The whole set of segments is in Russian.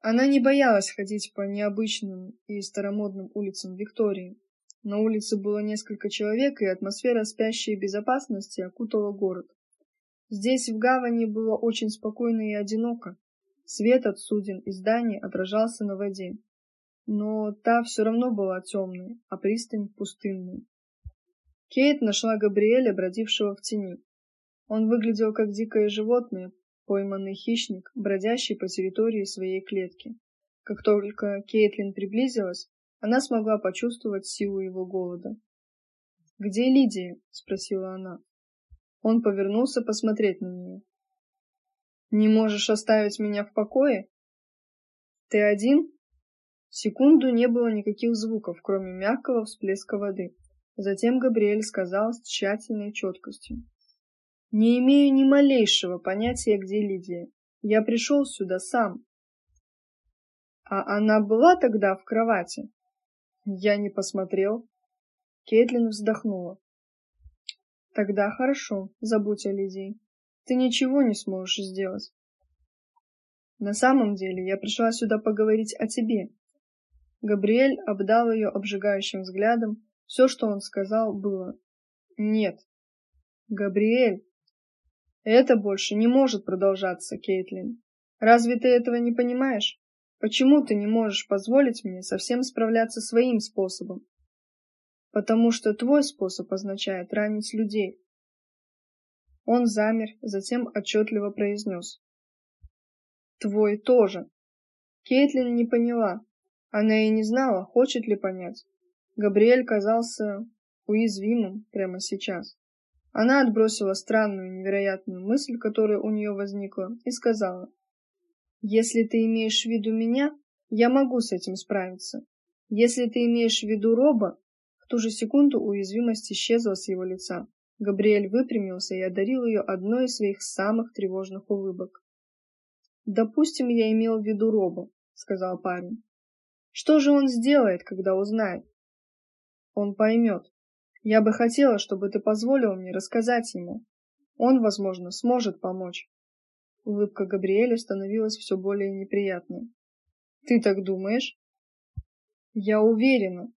Она не боялась ходить по необычным и старомодным улицам Виктории. На улице было несколько человек, и атмосфера спящей безопасности окутала город. Здесь, в гавани, было очень спокойно и одиноко. Свет от суден и зданий отражался на воде. Но та все равно была темной, а пристань пустынной. Кейт нашла Габриэля, бродившего в тени. Он выглядел как дикое животное, пойманный хищник, бродящий по территории своей клетки. Как только Кейтлин приблизилась, она смогла почувствовать силу его голода. «Где Лидия?» — спросила она. Он повернулся посмотреть на нее. «Не можешь оставить меня в покое?» «Ты один?» Секунду не было никаких звуков, кроме мягкого всплеска воды. Затем Габриэль сказал с тщательной четкостью. Не имею ни малейшего понятия, где Лидия. Я пришел сюда сам. А она была тогда в кровати? Я не посмотрел. Кейтлин вздохнула. Тогда хорошо, забудь о Лидии. Ты ничего не сможешь сделать. На самом деле, я пришла сюда поговорить о тебе. Габриэль обдал ее обжигающим взглядом. Все, что он сказал, было «Нет». «Габриэль, это больше не может продолжаться, Кейтлин. Разве ты этого не понимаешь? Почему ты не можешь позволить мне совсем справляться своим способом? Потому что твой способ означает ранить людей. Он замер, затем отчетливо произнес. Твой тоже. Кейтлин не поняла. Она и не знала, хочет ли понять. Габриэль казался уязвимым прямо сейчас. Она отбросила странную, невероятную мысль, которая у нее возникла, и сказала, «Если ты имеешь в виду меня, я могу с этим справиться. Если ты имеешь в виду Роба...» В ту же секунду уязвимость исчезла с его лица. Габриэль выпрямился и одарил ее одной из своих самых тревожных улыбок. «Допустим, я имел в виду Роба», — сказал парень. «Что же он сделает, когда узнает?» «Он поймет. Я бы хотела, чтобы ты позволил мне рассказать ему. Он, возможно, сможет помочь. Улыбка Габриэля становилась все более неприятной. Ты так думаешь? Я уверена.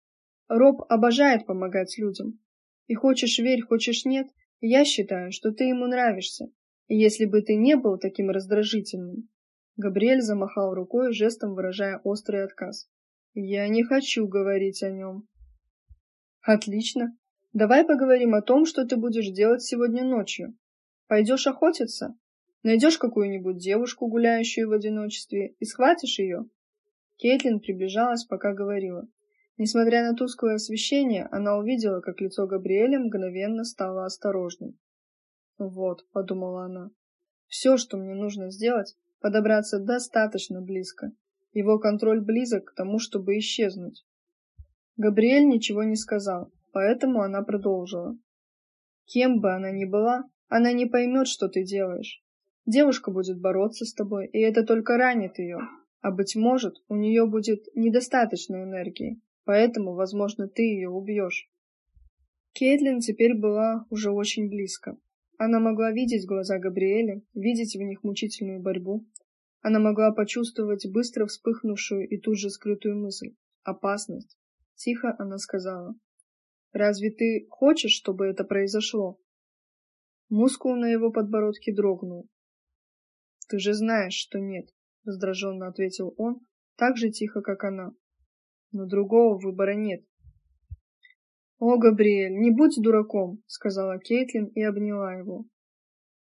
Роб обожает помогать людям. И хочешь верь, хочешь нет, я считаю, что ты ему нравишься. Если бы ты не был таким раздражительным. Габриэль замахал рукой, жестом выражая острый отказ. Я не хочу говорить о нем. Отлично. Давай поговорим о том, что ты будешь делать сегодня ночью. Пойдешь охотиться? Найдешь какую-нибудь девушку, гуляющую в одиночестве, и схватишь ее?» Кейтлин приближалась, пока говорила. Несмотря на тусклое освещение, она увидела, как лицо Габриэля мгновенно стало осторожным. «Вот», — подумала она, — «все, что мне нужно сделать, подобраться достаточно близко. Его контроль близок к тому, чтобы исчезнуть». Габриэль ничего не сказал, Поэтому она продолжила. Кем бы она ни была, она не поймет, что ты делаешь. Девушка будет бороться с тобой, и это только ранит ее. А быть может, у нее будет недостаточно энергии, поэтому, возможно, ты ее убьешь. Кейтлин теперь была уже очень близко. Она могла видеть глаза Габриэля, видеть в них мучительную борьбу. Она могла почувствовать быстро вспыхнувшую и тут же скрытую мысль — опасность. Тихо она сказала. Разве ты хочешь, чтобы это произошло? Мускул на его подбородке дрогнул. Ты же знаешь, что нет, раздраженно ответил он, так же тихо, как она. Но другого выбора нет. О, Габриэль, не будь дураком, сказала Кейтлин и обняла его.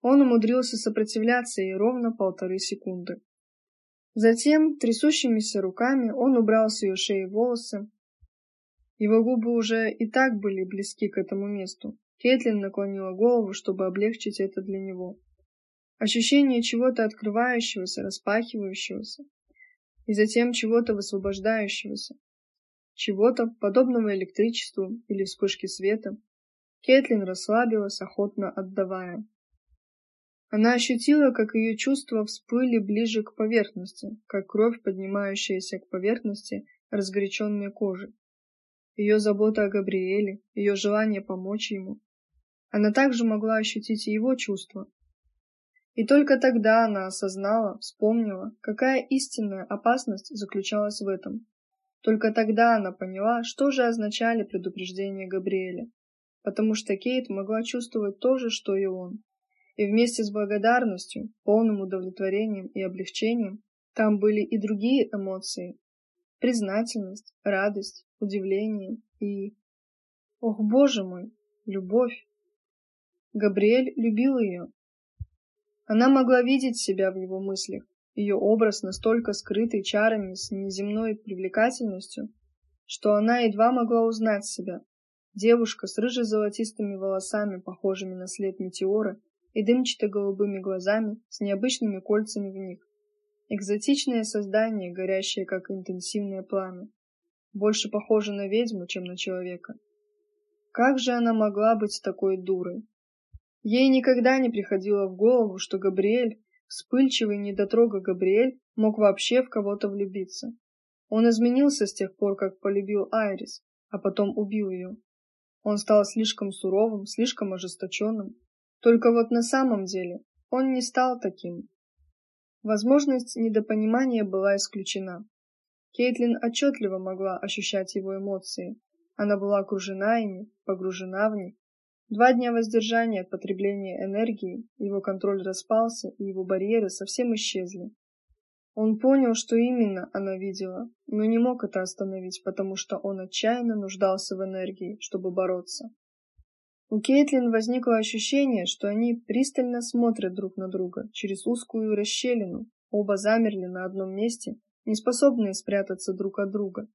Он умудрился сопротивляться ей ровно полторы секунды. Затем, трясущимися руками, он убрал с ее шеи волосы, его губы уже и так были близки к этому месту. Кейтлин наклонила голову, чтобы облегчить это для него. Ощущение чего-то открывающегося, распахивающегося, и затем чего-то высвобождающегося. Чего-то подобного электричеству или вспышке света. Кейтлин расслабилась, охотно отдавая. Она ощутила, как ее чувства всплыли ближе к поверхности, как кровь, поднимающаяся к поверхности разгоряченной кожи ее забота о Габриэле, ее желание помочь ему. Она также могла ощутить и его чувства. И только тогда она осознала, вспомнила, какая истинная опасность заключалась в этом. Только тогда она поняла, что же означали предупреждения Габриэля, потому что Кейт могла чувствовать то же, что и он. И вместе с благодарностью, полным удовлетворением и облегчением, там были и другие эмоции. Признательность, радость, удивление и... Ох, боже мой, любовь! Габриэль любил ее. Она могла видеть себя в его мыслях, ее образ настолько скрытый чарами с неземной привлекательностью, что она едва могла узнать себя. Девушка с рыже-золотистыми волосами, похожими на след метеора, и дымчато-голубыми глазами с необычными кольцами в них. Экзотичное создание, горящее как интенсивное пламя. Больше похоже на ведьму, чем на человека. Как же она могла быть такой дурой? Ей никогда не приходило в голову, что Габриэль Вспыльчивый недотрога Габриэль мог вообще в кого-то влюбиться. Он изменился с тех пор, как полюбил Айрис, а потом убил ее. Он стал слишком суровым, слишком ожесточенным. Только вот на самом деле он не стал таким. Возможность недопонимания была исключена. Кейтлин отчетливо могла ощущать его эмоции. Она была окружена ими, погружена в них, Два дня воздержания от потребления энергии, его контроль распался, и его барьеры совсем исчезли. Он понял, что именно она видела, но не мог это остановить, потому что он отчаянно нуждался в энергии, чтобы бороться. У Кейтлин возникло ощущение, что они пристально смотрят друг на друга через узкую расщелину, оба замерли на одном месте, не способные спрятаться друг от друга.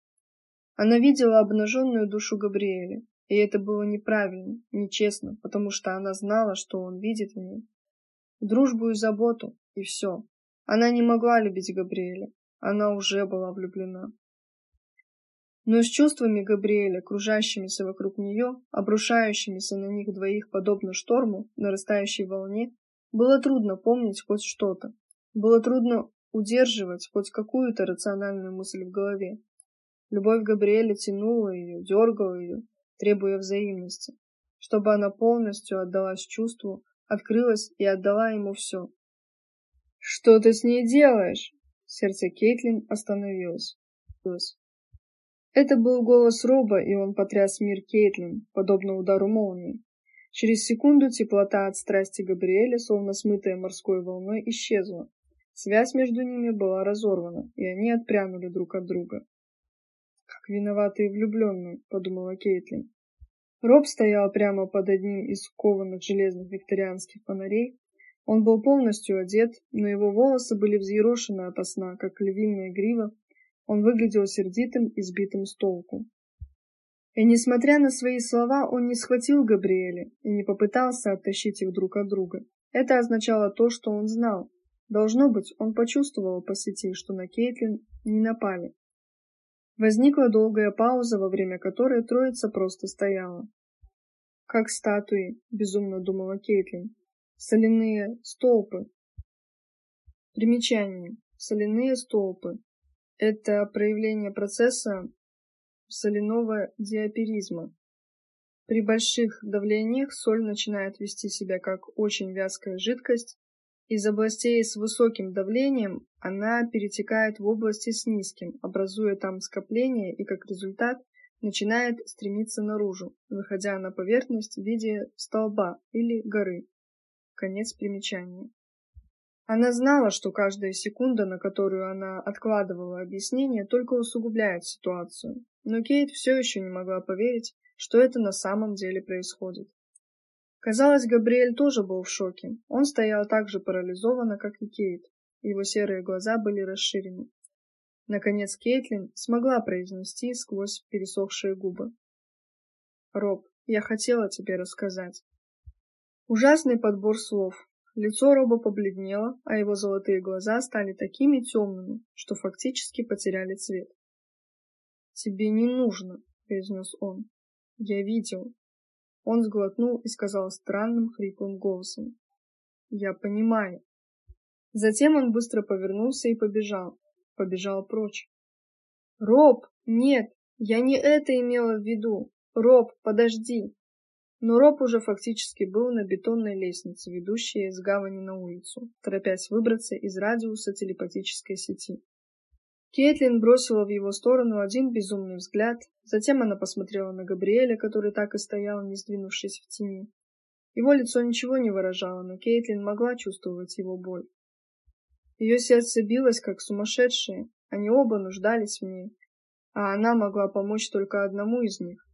Она видела обнаженную душу Габриэля, и это было неправильно, нечестно, потому что она знала, что он видит в ней. Дружбу и заботу, и все. Она не могла любить Габриэля. Она уже была влюблена. Но с чувствами Габриэля, кружащимися вокруг нее, обрушающимися на них двоих подобно шторму, нарастающей волне, было трудно помнить хоть что-то. Было трудно удерживать хоть какую-то рациональную мысль в голове. Любовь Габриэля тянула ее, дергала ее, требуя взаимности, чтобы она полностью отдалась чувству, открылась и отдала ему все. «Что ты с ней делаешь?» Сердце Кейтлин остановилось. Это был голос Роба, и он потряс мир Кейтлин, подобно удару молнии. Через секунду теплота от страсти Габриэля, словно смытая морской волной, исчезла. Связь между ними была разорвана, и они отпрянули друг от друга. Как виноватые влюбленные, подумала Кейтлин. Роб стоял прямо под одним из кованых железных викторианских фонарей. Он был полностью одет, но его волосы были взъерошены от сна, как львиная грива. Он выглядел сердитым и сбитым с толку. И несмотря на свои слова, он не схватил Габриэля и не попытался оттащить их друг от друга. Это означало то, что он знал. Должно быть, он почувствовал по сети, что на Кейтлин не напали. Возникла долгая пауза, во время которой троица просто стояла. Как статуи, безумно думала Кейтлин. Соляные столпы. Примечание. Соляные столпы. Это проявление процесса соляного диаперизма. При больших давлениях соль начинает вести себя как очень вязкая жидкость из областей с высоким давлением она перетекает в области с низким, образуя там скопление и как результат начинает стремиться наружу, выходя на поверхность в виде столба или горы. Конец примечания. Она знала, что каждая секунда, на которую она откладывала объяснение, только усугубляет ситуацию, но Кейт все еще не могла поверить, что это на самом деле происходит. Казалось, Габриэль тоже был в шоке. Он стоял так же парализованно, как и Кейт. Его серые глаза были расширены. Наконец Кейтлин смогла произнести сквозь пересохшие губы. «Роб, я хотела тебе рассказать». Ужасный подбор слов. Лицо Роба побледнело, а его золотые глаза стали такими темными, что фактически потеряли цвет. «Тебе не нужно», — произнес он. «Я видел, он сглотнул и сказал странным хриплым голосом. «Я понимаю». Затем он быстро повернулся и побежал. Побежал прочь. «Роб, нет, я не это имела в виду. Роб, подожди!» Но Роб уже фактически был на бетонной лестнице, ведущей из гавани на улицу, торопясь выбраться из радиуса телепатической сети. Кейтлин бросила в его сторону один безумный взгляд, затем она посмотрела на Габриэля, который так и стоял, не сдвинувшись в тени. Его лицо ничего не выражало, но Кейтлин могла чувствовать его боль. Ее сердце билось, как сумасшедшее, они оба нуждались в ней, а она могла помочь только одному из них.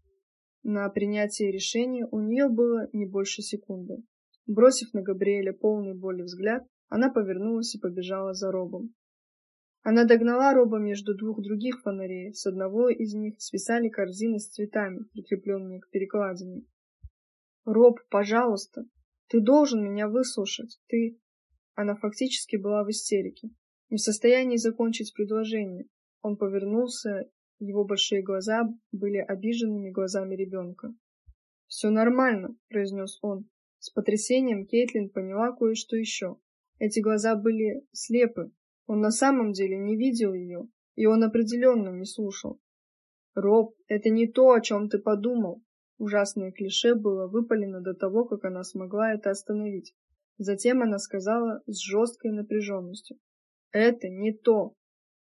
На принятие решения у нее было не больше секунды. Бросив на Габриэля полный боли взгляд, она повернулась и побежала за Робом. Она догнала Роба между двух других фонарей. С одного из них свисали корзины с цветами, прикрепленные к перекладине. Роб, пожалуйста, ты должен меня выслушать. Ты Она фактически была в истерике, не в состоянии закончить предложение. Он повернулся его большие глаза были обиженными глазами ребенка. «Все нормально», — произнес он. С потрясением Кейтлин поняла кое-что еще. Эти глаза были слепы. Он на самом деле не видел ее, и он определенно не слушал. «Роб, это не то, о чем ты подумал». Ужасное клише было выпалено до того, как она смогла это остановить. Затем она сказала с жесткой напряженностью. «Это не то.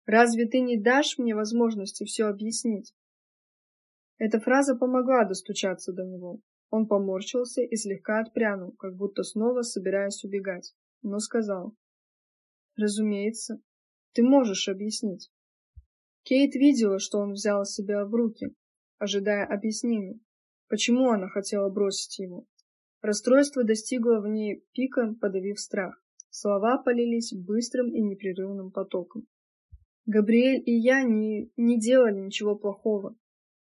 Разве ты не дашь мне возможности все объяснить? Эта фраза помогла достучаться до него. Он поморщился и слегка отпрянул, как будто снова собираясь убегать, но сказал: "Разумеется, ты можешь объяснить". Кейт видела, что он взял себя в руки, ожидая объяснений, почему она хотела бросить его. Расстройство достигло в ней пика, подавив страх. Слова полились быстрым и непрерывным потоком. Габриэль и я не, не делали ничего плохого.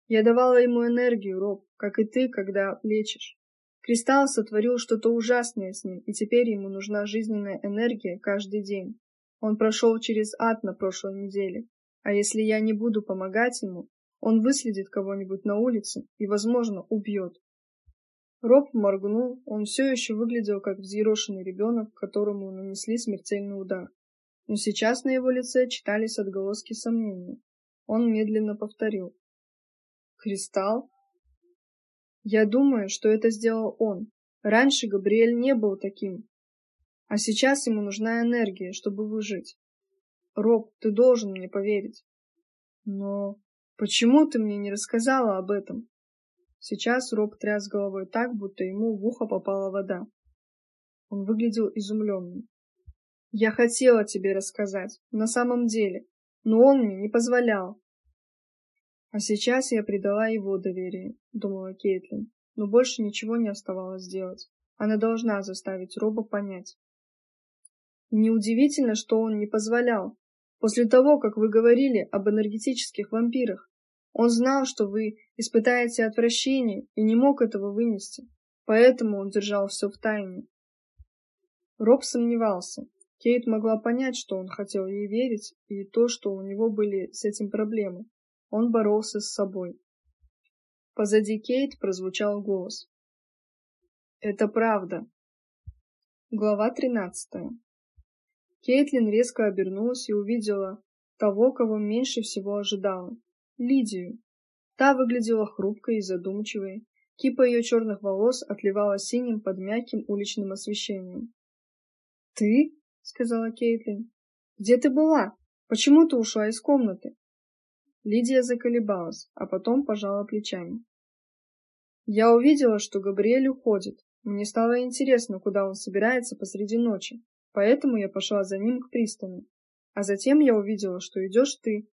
Я давала ему энергию, Роб, как и ты, когда лечишь. Кристалл сотворил что-то ужасное с ним, и теперь ему нужна жизненная энергия каждый день. Он прошел через ад на прошлой неделе. А если я не буду помогать ему, он выследит кого-нибудь на улице и, возможно, убьет. Роб моргнул, он все еще выглядел как взъерошенный ребенок, которому нанесли смертельный удар но сейчас на его лице читались отголоски сомнения. Он медленно повторил. «Кристалл?» «Я думаю, что это сделал он. Раньше Габриэль не был таким. А сейчас ему нужна энергия, чтобы выжить. Роб, ты должен мне поверить». «Но почему ты мне не рассказала об этом?» Сейчас Роб тряс головой так, будто ему в ухо попала вода. Он выглядел изумленным. Я хотела тебе рассказать, на самом деле, но он мне не позволял. А сейчас я предала его доверие, думала Кейтлин, но больше ничего не оставалось сделать. Она должна заставить Роба понять. Неудивительно, что он не позволял. После того, как вы говорили об энергетических вампирах, он знал, что вы испытаете отвращение и не мог этого вынести. Поэтому он держал все в тайне. Роб сомневался, Кейт могла понять, что он хотел ей верить, и то, что у него были с этим проблемы. Он боролся с собой. Позади Кейт прозвучал голос. Это правда. Глава тринадцатая. Кейтлин резко обернулась и увидела того, кого меньше всего ожидала Лидию. Та выглядела хрупкой и задумчивой. Кипа ее черных волос отливала синим под мягким уличным освещением. Ты? сказала Кейтлин. Где ты была? Почему ты ушла из комнаты? Лидия заколебалась, а потом пожала плечами. Я увидела, что Габриэль уходит. Мне стало интересно, куда он собирается посреди ночи, поэтому я пошла за ним к пристани. А затем я увидела, что идешь ты.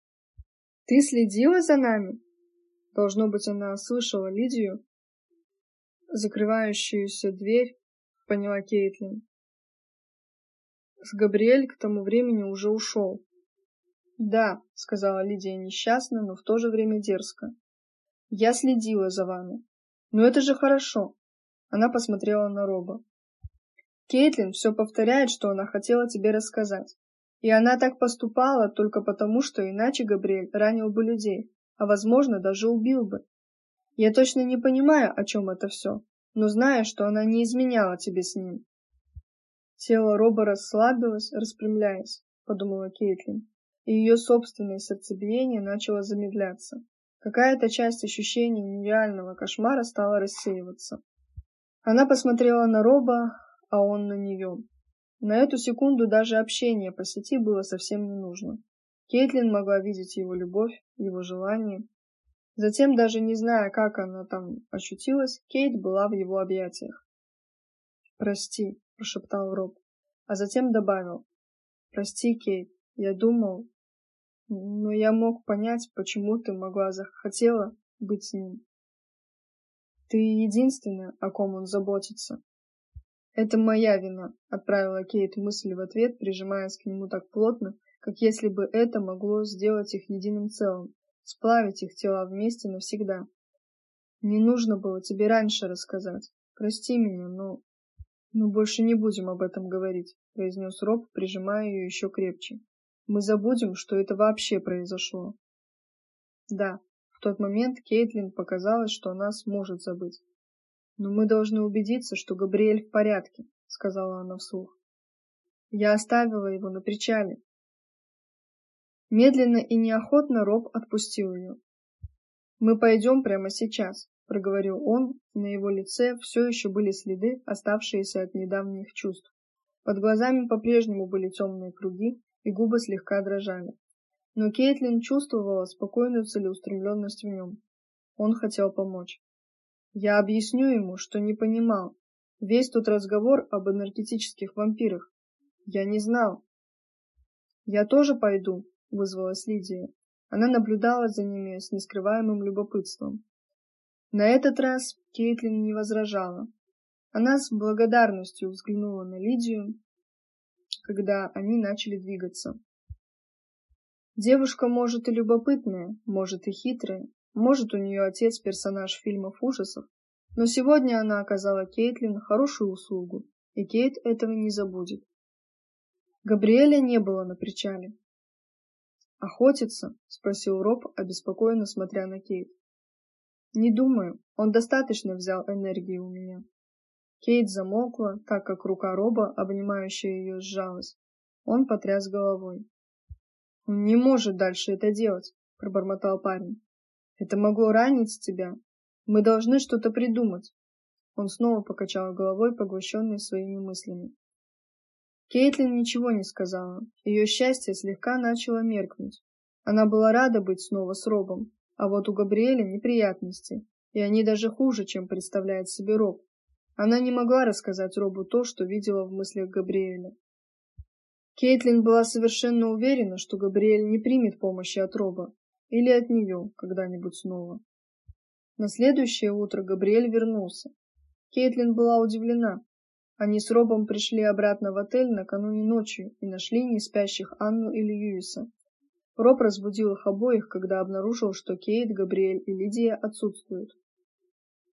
Ты следила за нами? Должно быть, она слышала Лидию, закрывающуюся дверь, поняла Кейтлин. С Габриэль к тому времени уже ушел. Да, сказала Лидия несчастно, но в то же время дерзко. Я следила за вами. Но это же хорошо. Она посмотрела на Роба. Кейтлин все повторяет, что она хотела тебе рассказать. И она так поступала только потому, что иначе Габриэль ранил бы людей, а возможно, даже убил бы. Я точно не понимаю, о чем это все, но знаю, что она не изменяла тебе с ним. Тело Роба расслабилось, распрямляясь, подумала Кейтлин, и ее собственное сердцебиение начало замедляться. Какая-то часть ощущений нереального кошмара стала рассеиваться. Она посмотрела на Роба, а он на нее. На эту секунду даже общение по сети было совсем не нужно. Кейтлин могла видеть его любовь, его желание. Затем, даже не зная, как она там ощутилась, Кейт была в его объятиях. «Прости», — прошептал Роб, а затем добавил. «Прости, Кейт, я думал, но я мог понять, почему ты могла захотела быть с ним. Ты единственная, о ком он заботится. Это моя вина, отправила Кейт мысль в ответ, прижимаясь к нему так плотно, как если бы это могло сделать их единым целым, сплавить их тела вместе навсегда. Не нужно было тебе раньше рассказать. Прости меня, но... Мы больше не будем об этом говорить, произнес Роб, прижимая ее еще крепче. Мы забудем, что это вообще произошло. Да, в тот момент Кейтлин показалось, что она сможет забыть. Но мы должны убедиться, что Габриэль в порядке, сказала она вслух. Я оставила его на причале. Медленно и неохотно Роб отпустил ее. Мы пойдем прямо сейчас, проговорил он, на его лице все еще были следы, оставшиеся от недавних чувств. Под глазами по-прежнему были темные круги, и губы слегка дрожали. Но Кейтлин чувствовала спокойную целеустремленность в нем. Он хотел помочь. Я объясню ему, что не понимал. Весь тот разговор об энергетических вампирах. Я не знал. Я тоже пойду, вызвалась Лидия. Она наблюдала за ними с нескрываемым любопытством. На этот раз Кейтлин не возражала. Она с благодарностью взглянула на Лидию, когда они начали двигаться. Девушка может и любопытная, может и хитрая, может у нее отец персонаж фильмов ужасов, но сегодня она оказала Кейтлин хорошую услугу, и Кейт этого не забудет. Габриэля не было на причале. «Охотится?» — спросил Роб, обеспокоенно смотря на Кейт. «Не думаю, он достаточно взял энергии у меня». Кейт замолкла, так как рука Роба, обнимающая ее, сжалась. Он потряс головой. «Он не может дальше это делать», — пробормотал парень. «Это могло ранить тебя. Мы должны что-то придумать». Он снова покачал головой, поглощенный своими мыслями. Кейтлин ничего не сказала. Ее счастье слегка начало меркнуть. Она была рада быть снова с Робом, а вот у Габриэля неприятности, и они даже хуже, чем представляет себе Роб. Она не могла рассказать Робу то, что видела в мыслях Габриэля. Кейтлин была совершенно уверена, что Габриэль не примет помощи от Роба или от нее когда-нибудь снова. На следующее утро Габриэль вернулся. Кейтлин была удивлена. Они с Робом пришли обратно в отель накануне ночью и нашли не спящих Анну и Льюиса. Роб разбудил их обоих, когда обнаружил, что Кейт, Габриэль и Лидия отсутствуют.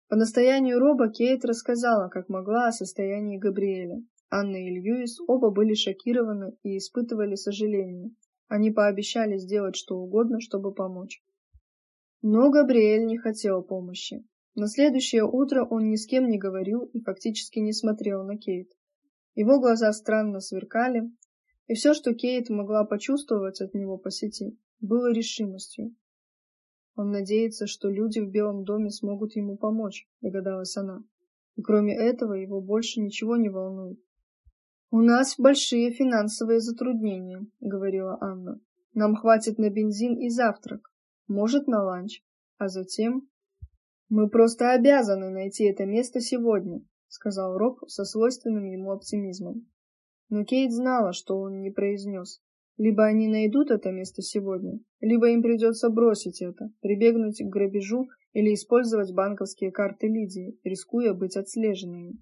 По настоянию Роба Кейт рассказала, как могла, о состоянии Габриэля. Анна и Льюис оба были шокированы и испытывали сожаление. Они пообещали сделать что угодно, чтобы помочь. Но Габриэль не хотел помощи. На следующее утро он ни с кем не говорил и фактически не смотрел на Кейт. Его глаза странно сверкали, и все, что Кейт могла почувствовать от него по сети, было решимостью. Он надеется, что люди в Белом доме смогут ему помочь, догадалась она. И кроме этого его больше ничего не волнует. У нас большие финансовые затруднения, говорила Анна. Нам хватит на бензин и завтрак, может, на ланч, а затем мы просто обязаны найти это место сегодня, сказал Роб со свойственным ему оптимизмом. Но Кейт знала, что он не произнес. Либо они найдут это место сегодня, либо им придется бросить это, прибегнуть к грабежу или использовать банковские карты Лидии, рискуя быть отслеженными.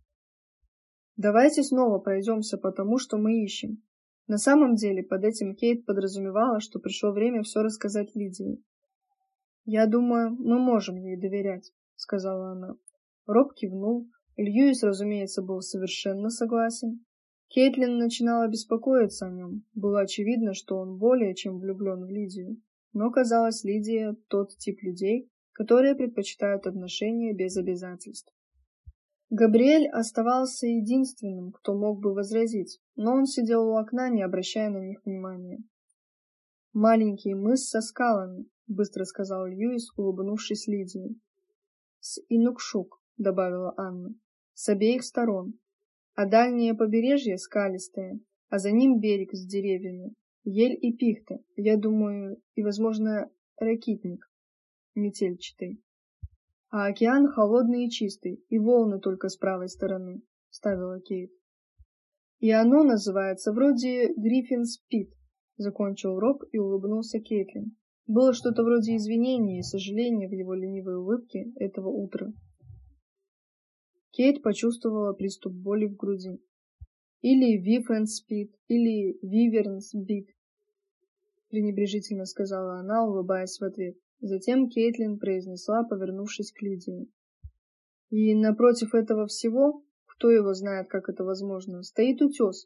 Давайте снова пройдемся по тому, что мы ищем. На самом деле, под этим Кейт подразумевала, что пришло время все рассказать Лидии. Я думаю, мы можем ей доверять, сказала она. Роб кивнул. Льюис, разумеется, был совершенно согласен. Кейтлин начинала беспокоиться о нем. Было очевидно, что он более чем влюблен в Лидию. Но, казалось, Лидия тот тип людей, которые предпочитают отношения без обязательств. Габриэль оставался единственным, кто мог бы возразить, но он сидел у окна, не обращая на них внимания. «Маленький мыс со скалами», — быстро сказал Льюис, улыбнувшись Лидии. «С Инукшук», — добавила Анна. с обеих сторон, а дальнее побережье скалистое, а за ним берег с деревьями, ель и пихта, я думаю, и, возможно, ракитник метельчатый. А океан холодный и чистый, и волны только с правой стороны, ставила Кейт. И оно называется вроде Гриффинс Пит, закончил Роб и улыбнулся Кейтлин. Было что-то вроде извинения и сожаления в его ленивой улыбке этого утра. Кейт почувствовала приступ боли в груди. Или Вифенспит, или Вивернсбит, пренебрежительно сказала она, улыбаясь в ответ. Затем Кейтлин произнесла, повернувшись к Лидии. И напротив этого всего, кто его знает, как это возможно, стоит утес.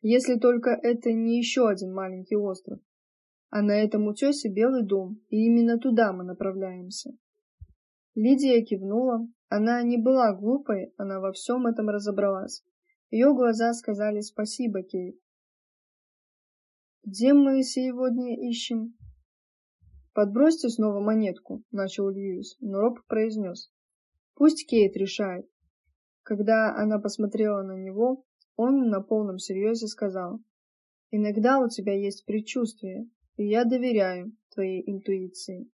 Если только это не еще один маленький остров. А на этом утесе белый дом, и именно туда мы направляемся. Лидия кивнула. Она не была глупой, она во всем этом разобралась. Ее глаза сказали спасибо, Кейт. Где мы сегодня ищем? Подбросьте снова монетку, начал Льюис, но Роб произнес. Пусть Кейт решает. Когда она посмотрела на него, он на полном серьезе сказал. Иногда у тебя есть предчувствие, и я доверяю твоей интуиции.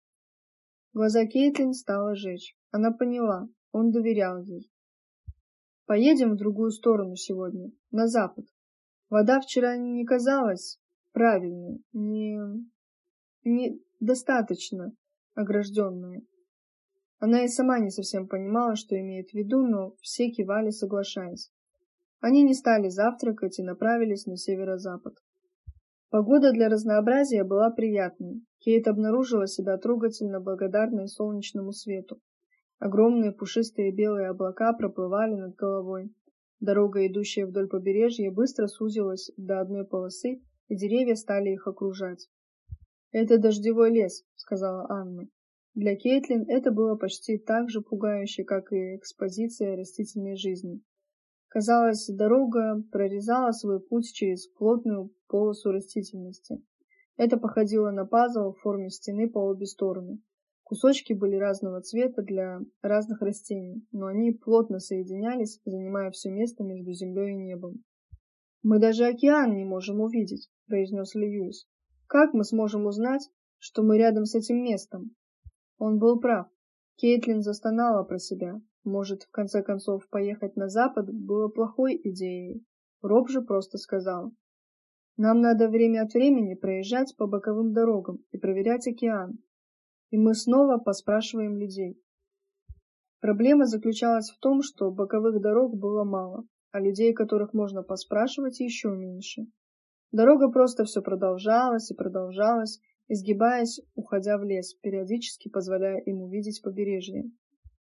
Глаза Кейтлин стало жечь. Она поняла, он доверял ей. Поедем в другую сторону сегодня, на запад. Вода вчера не казалась правильной, не... не достаточно огражденная. Она и сама не совсем понимала, что имеет в виду, но все кивали, соглашаясь. Они не стали завтракать и направились на северо-запад. Погода для разнообразия была приятной. Кейт обнаружила себя трогательно благодарной солнечному свету. Огромные пушистые белые облака проплывали над головой. Дорога, идущая вдоль побережья, быстро сузилась до одной полосы, и деревья стали их окружать. «Это дождевой лес», — сказала Анна. Для Кейтлин это было почти так же пугающе, как и экспозиция растительной жизни. Казалось, дорога прорезала свой путь через плотную полосу растительности. Это походило на пазл в форме стены по обе стороны. Кусочки были разного цвета для разных растений, но они плотно соединялись, занимая все место между землей и небом. «Мы даже океан не можем увидеть», — произнес Льюис. «Как мы сможем узнать, что мы рядом с этим местом?» Он был прав. Кейтлин застонала про себя. Может, в конце концов, поехать на запад было плохой идеей. Роб же просто сказал. Нам надо время от времени проезжать по боковым дорогам и проверять океан. И мы снова поспрашиваем людей. Проблема заключалась в том, что боковых дорог было мало, а людей, которых можно поспрашивать, еще меньше. Дорога просто все продолжалась и продолжалась, изгибаясь, уходя в лес, периодически позволяя им увидеть побережье.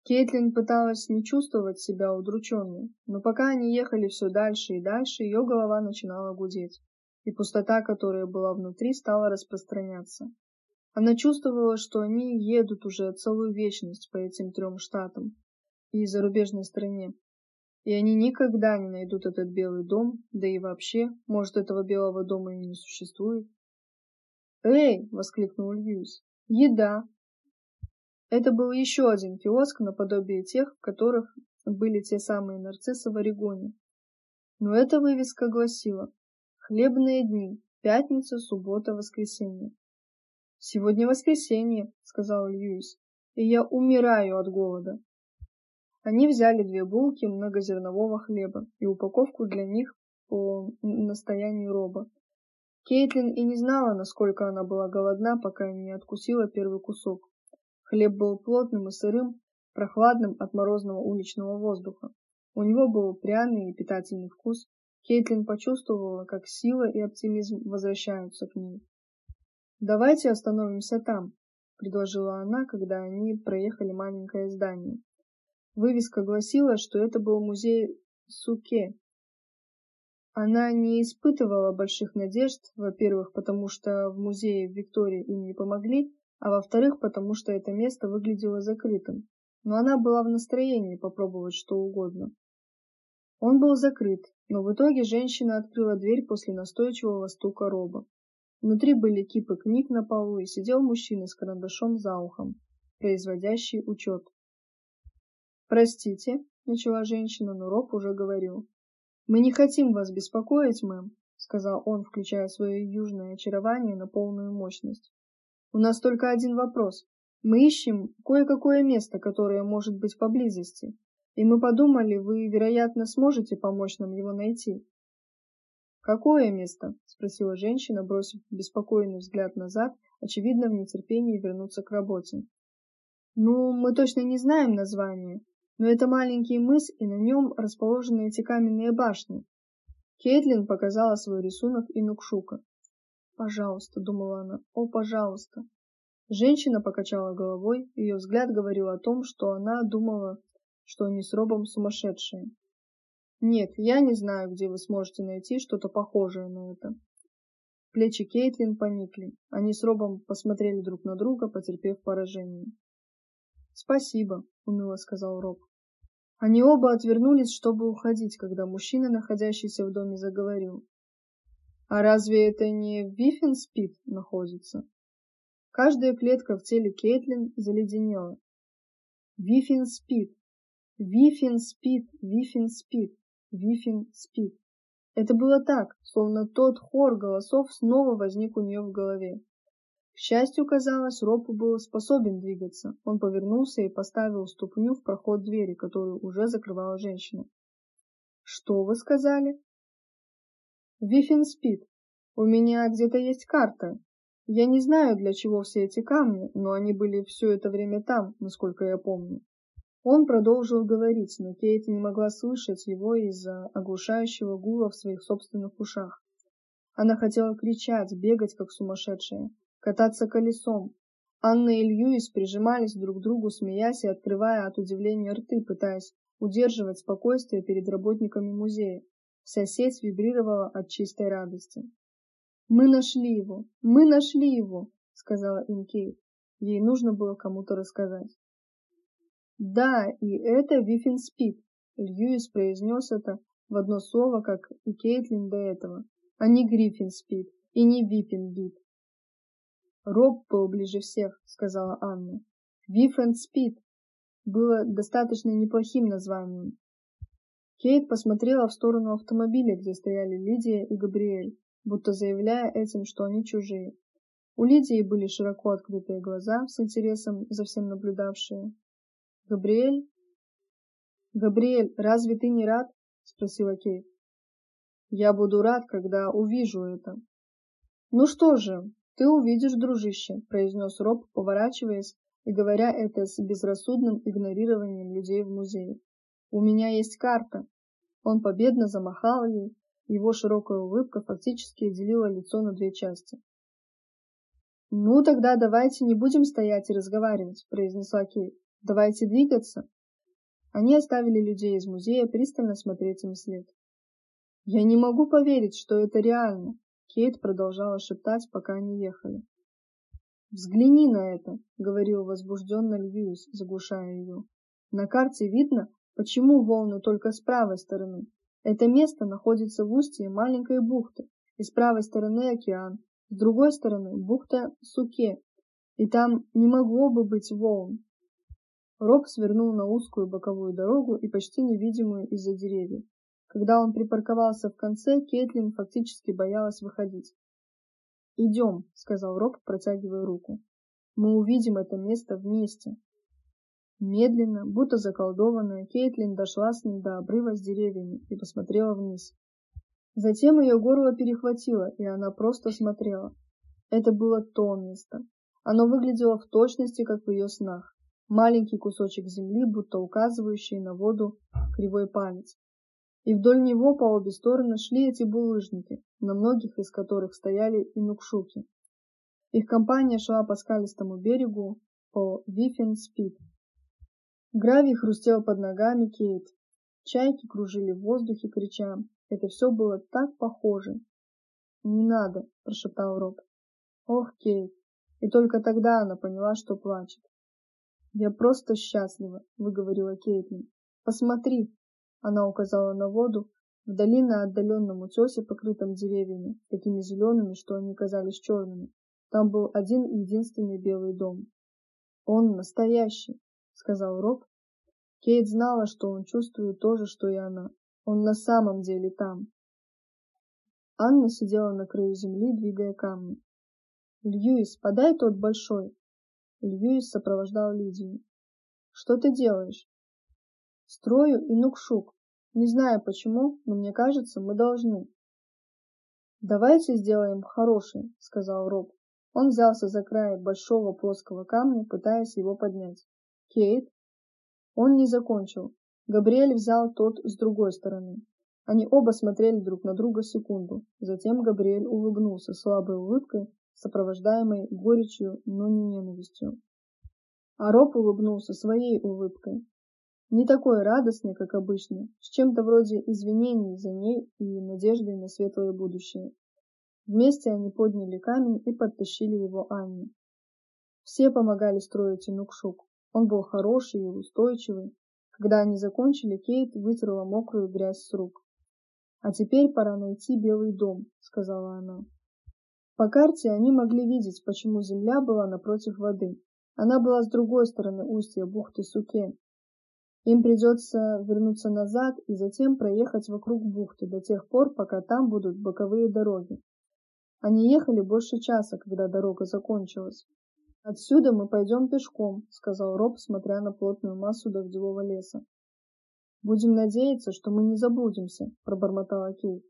Кейтлин пыталась не чувствовать себя удрученной, но пока они ехали все дальше и дальше, ее голова начинала гудеть, и пустота, которая была внутри, стала распространяться. Она чувствовала, что они едут уже целую вечность по этим трем штатам и зарубежной стране, и они никогда не найдут этот белый дом, да и вообще, может, этого белого дома и не существует. «Эй!» — воскликнул Льюис. «Еда!» Это был еще один киоск наподобие тех, в которых были те самые нарциссы в Орегоне. Но эта вывеска гласила «Хлебные дни. Пятница, суббота, воскресенье». «Сегодня воскресенье», — сказал Льюис, — «и я умираю от голода». Они взяли две булки многозернового хлеба и упаковку для них по настоянию Роба. Кейтлин и не знала, насколько она была голодна, пока не откусила первый кусок. Хлеб был плотным и сырым, прохладным от морозного уличного воздуха. У него был пряный и питательный вкус. Кейтлин почувствовала, как сила и оптимизм возвращаются к ней. «Давайте остановимся там», — предложила она, когда они проехали маленькое здание. Вывеска гласила, что это был музей Суке. Она не испытывала больших надежд, во-первых, потому что в музее Виктории им не помогли, а во-вторых, потому что это место выглядело закрытым. Но она была в настроении попробовать что угодно. Он был закрыт, но в итоге женщина открыла дверь после настойчивого стука роба. Внутри были кипы книг на полу и сидел мужчина с карандашом за ухом, производящий учет. «Простите», начала женщина, но Роб уже говорил. Мы не хотим вас беспокоить, мэм, сказал он, включая свое южное очарование на полную мощность. У нас только один вопрос. Мы ищем кое-какое место, которое может быть поблизости, и мы подумали, вы, вероятно, сможете помочь нам его найти. Какое место? спросила женщина, бросив беспокойный взгляд назад, очевидно в нетерпении вернуться к работе. Ну, мы точно не знаем название, но это маленький мыс, и на нем расположены эти каменные башни. Кейтлин показала свой рисунок Инукшука. «Пожалуйста», — думала она, — «о, пожалуйста». Женщина покачала головой, ее взгляд говорил о том, что она думала, что они с Робом сумасшедшие. «Нет, я не знаю, где вы сможете найти что-то похожее на это». Плечи Кейтлин поникли. Они с Робом посмотрели друг на друга, потерпев поражение. «Спасибо», — уныло сказал Роб. Они оба отвернулись, чтобы уходить, когда мужчина, находящийся в доме, заговорил. «А разве это не Вифенспит находится?» Каждая клетка в теле Кейтлин заледенела. Вифин спит. Вифин спит. Вифин спит. Вифин спит. Это было так, словно тот хор голосов снова возник у нее в голове. К счастью, казалось, Роб был способен двигаться. Он повернулся и поставил ступню в проход двери, которую уже закрывала женщина. «Что вы сказали?» «Вифин спит. У меня где-то есть карта. Я не знаю, для чего все эти камни, но они были все это время там, насколько я помню». Он продолжил говорить, но Кейт не могла слышать его из-за оглушающего гула в своих собственных ушах. Она хотела кричать, бегать как сумасшедшая кататься колесом. Анна и Льюис прижимались друг к другу, смеясь и открывая от удивления рты, пытаясь удерживать спокойствие перед работниками музея. Вся сеть вибрировала от чистой радости. «Мы нашли его! Мы нашли его!» — сказала им Кейт. Ей нужно было кому-то рассказать. «Да, и это Вифин спит», — Льюис произнес это в одно слово, как и Кейтлин до этого, а не Гриффин спит и не Випин бит. Роб был ближе всех, сказала Анна. Вифренд спит. Было достаточно неплохим названием. Кейт посмотрела в сторону автомобиля, где стояли Лидия и Габриэль, будто заявляя этим, что они чужие. У Лидии были широко открытые глаза, с интересом за всем наблюдавшие. «Габриэль?» «Габриэль, разве ты не рад?» — спросила Кейт. «Я буду рад, когда увижу это». «Ну что же, ты увидишь, дружище, произнес Роб, поворачиваясь и говоря это с безрассудным игнорированием людей в музее. У меня есть карта. Он победно замахал ей, его широкая улыбка фактически делила лицо на две части. Ну тогда давайте не будем стоять и разговаривать, произнесла Кейт. Давайте двигаться. Они оставили людей из музея пристально смотреть им вслед. Я не могу поверить, что это реально, Кейт продолжала шептать, пока они ехали. «Взгляни на это», — говорил возбужденно Льюис, заглушая ее. «На карте видно, почему волны только с правой стороны. Это место находится в устье маленькой бухты, и с правой стороны океан, с другой стороны бухта Суке, и там не могло бы быть волн». Роб свернул на узкую боковую дорогу и почти невидимую из-за деревьев. Когда он припарковался в конце, Кейтлин фактически боялась выходить. «Идем», — сказал Роб, протягивая руку. «Мы увидим это место вместе». Медленно, будто заколдованная, Кейтлин дошла с ним до обрыва с деревьями и посмотрела вниз. Затем ее горло перехватило, и она просто смотрела. Это было то место. Оно выглядело в точности, как в ее снах. Маленький кусочек земли, будто указывающий на воду кривой палец и вдоль него по обе стороны шли эти булыжники, на многих из которых стояли инукшуки. Их компания шла по скалистому берегу по Вифен-Спит. Гравий хрустел под ногами Кейт. Чайки кружили в воздухе, крича. Это все было так похоже. «Не надо», — прошептал Роб. «Ох, Кейт!» И только тогда она поняла, что плачет. «Я просто счастлива», — выговорила Кейтлин. «Посмотри, она указала на воду, вдали на отдаленном утесе, покрытом деревьями, такими зелеными, что они казались черными. Там был один единственный белый дом. «Он настоящий», — сказал Роб. Кейт знала, что он чувствует то же, что и она. Он на самом деле там. Анна сидела на краю земли, двигая камни. «Льюис, подай тот большой!» Льюис сопровождал Лидию. «Что ты делаешь?» «Строю и нукшук. Не знаю почему, но мне кажется, мы должны». «Давайте сделаем хороший», — сказал Роб. Он взялся за край большого плоского камня, пытаясь его поднять. «Кейт?» Он не закончил. Габриэль взял тот с другой стороны. Они оба смотрели друг на друга секунду. Затем Габриэль улыбнулся слабой улыбкой, сопровождаемой горечью, но не ненавистью. А Роб улыбнулся своей улыбкой. Не такой радостной, как обычно, с чем-то вроде извинений за ней и надеждой на светлое будущее. Вместе они подняли камень и подтащили его Анне. Все помогали строить Инукшук. Он был хороший и устойчивый. Когда они закончили, Кейт вытерла мокрую грязь с рук. «А теперь пора найти Белый дом», — сказала она. По карте они могли видеть, почему земля была напротив воды. Она была с другой стороны устья бухты Суке. Им придется вернуться назад и затем проехать вокруг бухты до тех пор, пока там будут боковые дороги. Они ехали больше часа, когда дорога закончилась. «Отсюда мы пойдем пешком», — сказал Роб, смотря на плотную массу дождевого леса. «Будем надеяться, что мы не заблудимся», — пробормотала Кейт.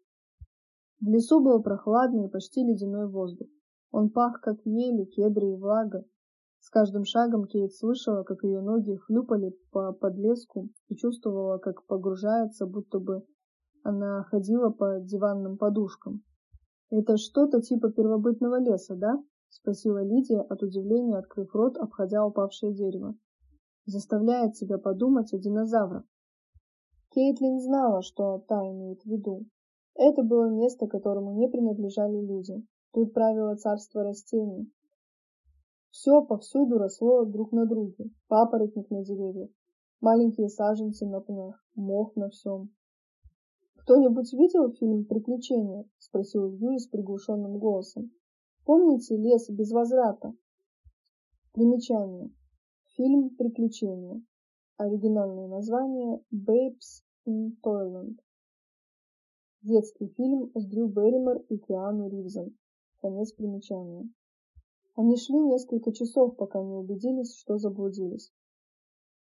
В лесу был прохладный и почти ледяной воздух. Он пах, как ели, кедры и влага. С каждым шагом Кейт слышала, как ее ноги хлюпали по подлеску и чувствовала, как погружается, будто бы она ходила по диванным подушкам. «Это что-то типа первобытного леса, да?» — спросила Лидия, от удивления открыв рот, обходя упавшее дерево. «Заставляет тебя подумать о динозаврах». Кейтлин знала, что та имеет в виду. Это было место, которому не принадлежали люди. Тут правило царство растений. Все повсюду росло друг на друге. Папоротник на деревьях, маленькие саженцы на пнях, мох на всем. «Кто-нибудь видел фильм «Приключения»?» — спросил Льюис приглушенным голосом. «Помните лес без возврата?» Примечание. Фильм «Приключения». Оригинальное название «Babes in Toyland». Детский фильм с Дрю Берримор и Киану Ривзом. Конец примечания. Они шли несколько часов, пока не убедились, что заблудились.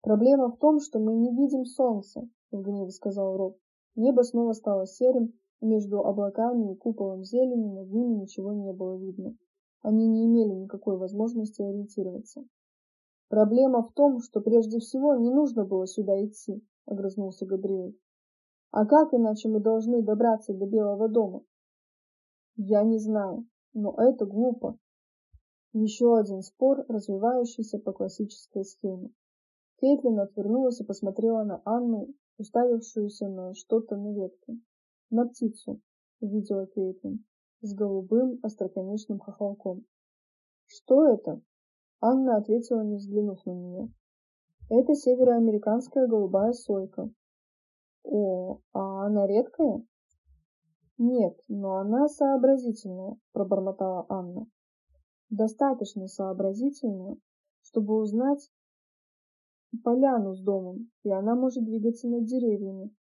«Проблема в том, что мы не видим солнца», — в гневе сказал Роб. Небо снова стало серым, и между облаками и куполом зелени над ними ничего не было видно. Они не имели никакой возможности ориентироваться. «Проблема в том, что прежде всего не нужно было сюда идти», — огрызнулся Габриэль. А как иначе мы должны добраться до Белого дома? Я не знаю, но это глупо. Еще один спор, развивающийся по классической схеме. Кейтлин отвернулась и посмотрела на Анну, уставившуюся на что-то на ветке. На птицу, увидела Кейтлин, с голубым остроконечным хохолком. Что это? Анна ответила, не взглянув на нее. Это североамериканская голубая сойка, о, а она редкая? Нет, но она сообразительная, пробормотала Анна. Достаточно сообразительная, чтобы узнать поляну с домом, и она может двигаться над деревьями.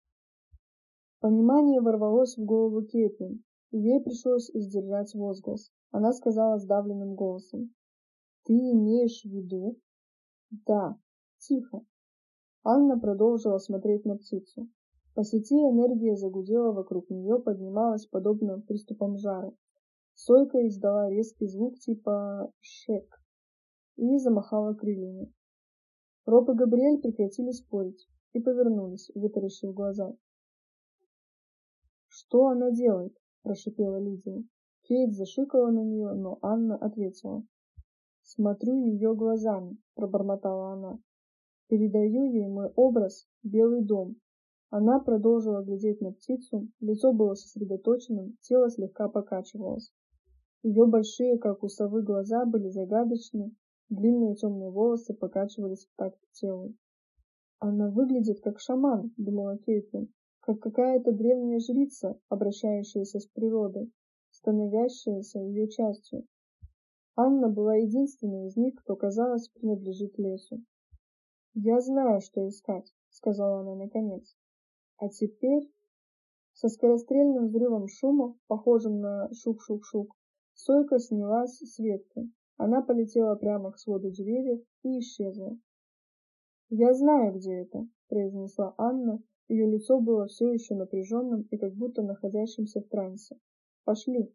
Понимание ворвалось в голову Кейтлин, и ей пришлось сдержать возглас. Она сказала сдавленным голосом. «Ты имеешь в виду?» «Да, тихо». Анна продолжила смотреть на птицу. По сети энергия загудела вокруг нее, поднималась подобно приступам жара. Сойка издала резкий звук типа «шек» и замахала крыльями. Роб и Габриэль прекратили спорить и повернулись, вытаращив глаза. «Что она делает?» – прошипела Лидия. Кейт зашикала на нее, но Анна ответила. «Смотрю ее глазами», – пробормотала она. «Передаю ей мой образ «Белый дом», она продолжила глядеть на птицу, лицо было сосредоточенным, тело слегка покачивалось. Ее большие, как у совы, глаза были загадочны, длинные темные волосы покачивались в такт телу. «Она выглядит как шаман», — думала Кейтлин, «как какая-то древняя жрица, обращающаяся с природой, становящаяся ее частью». Анна была единственной из них, кто, казалось, принадлежит лесу. «Я знаю, что искать», — сказала она наконец. «А теперь...» Со скорострельным взрывом шума, похожим на шук-шук-шук, сойка снялась с ветки. Она полетела прямо к своду деревьев и исчезла. «Я знаю, где это», — произнесла Анна. Ее лицо было все еще напряженным и как будто находящимся в трансе. «Пошли».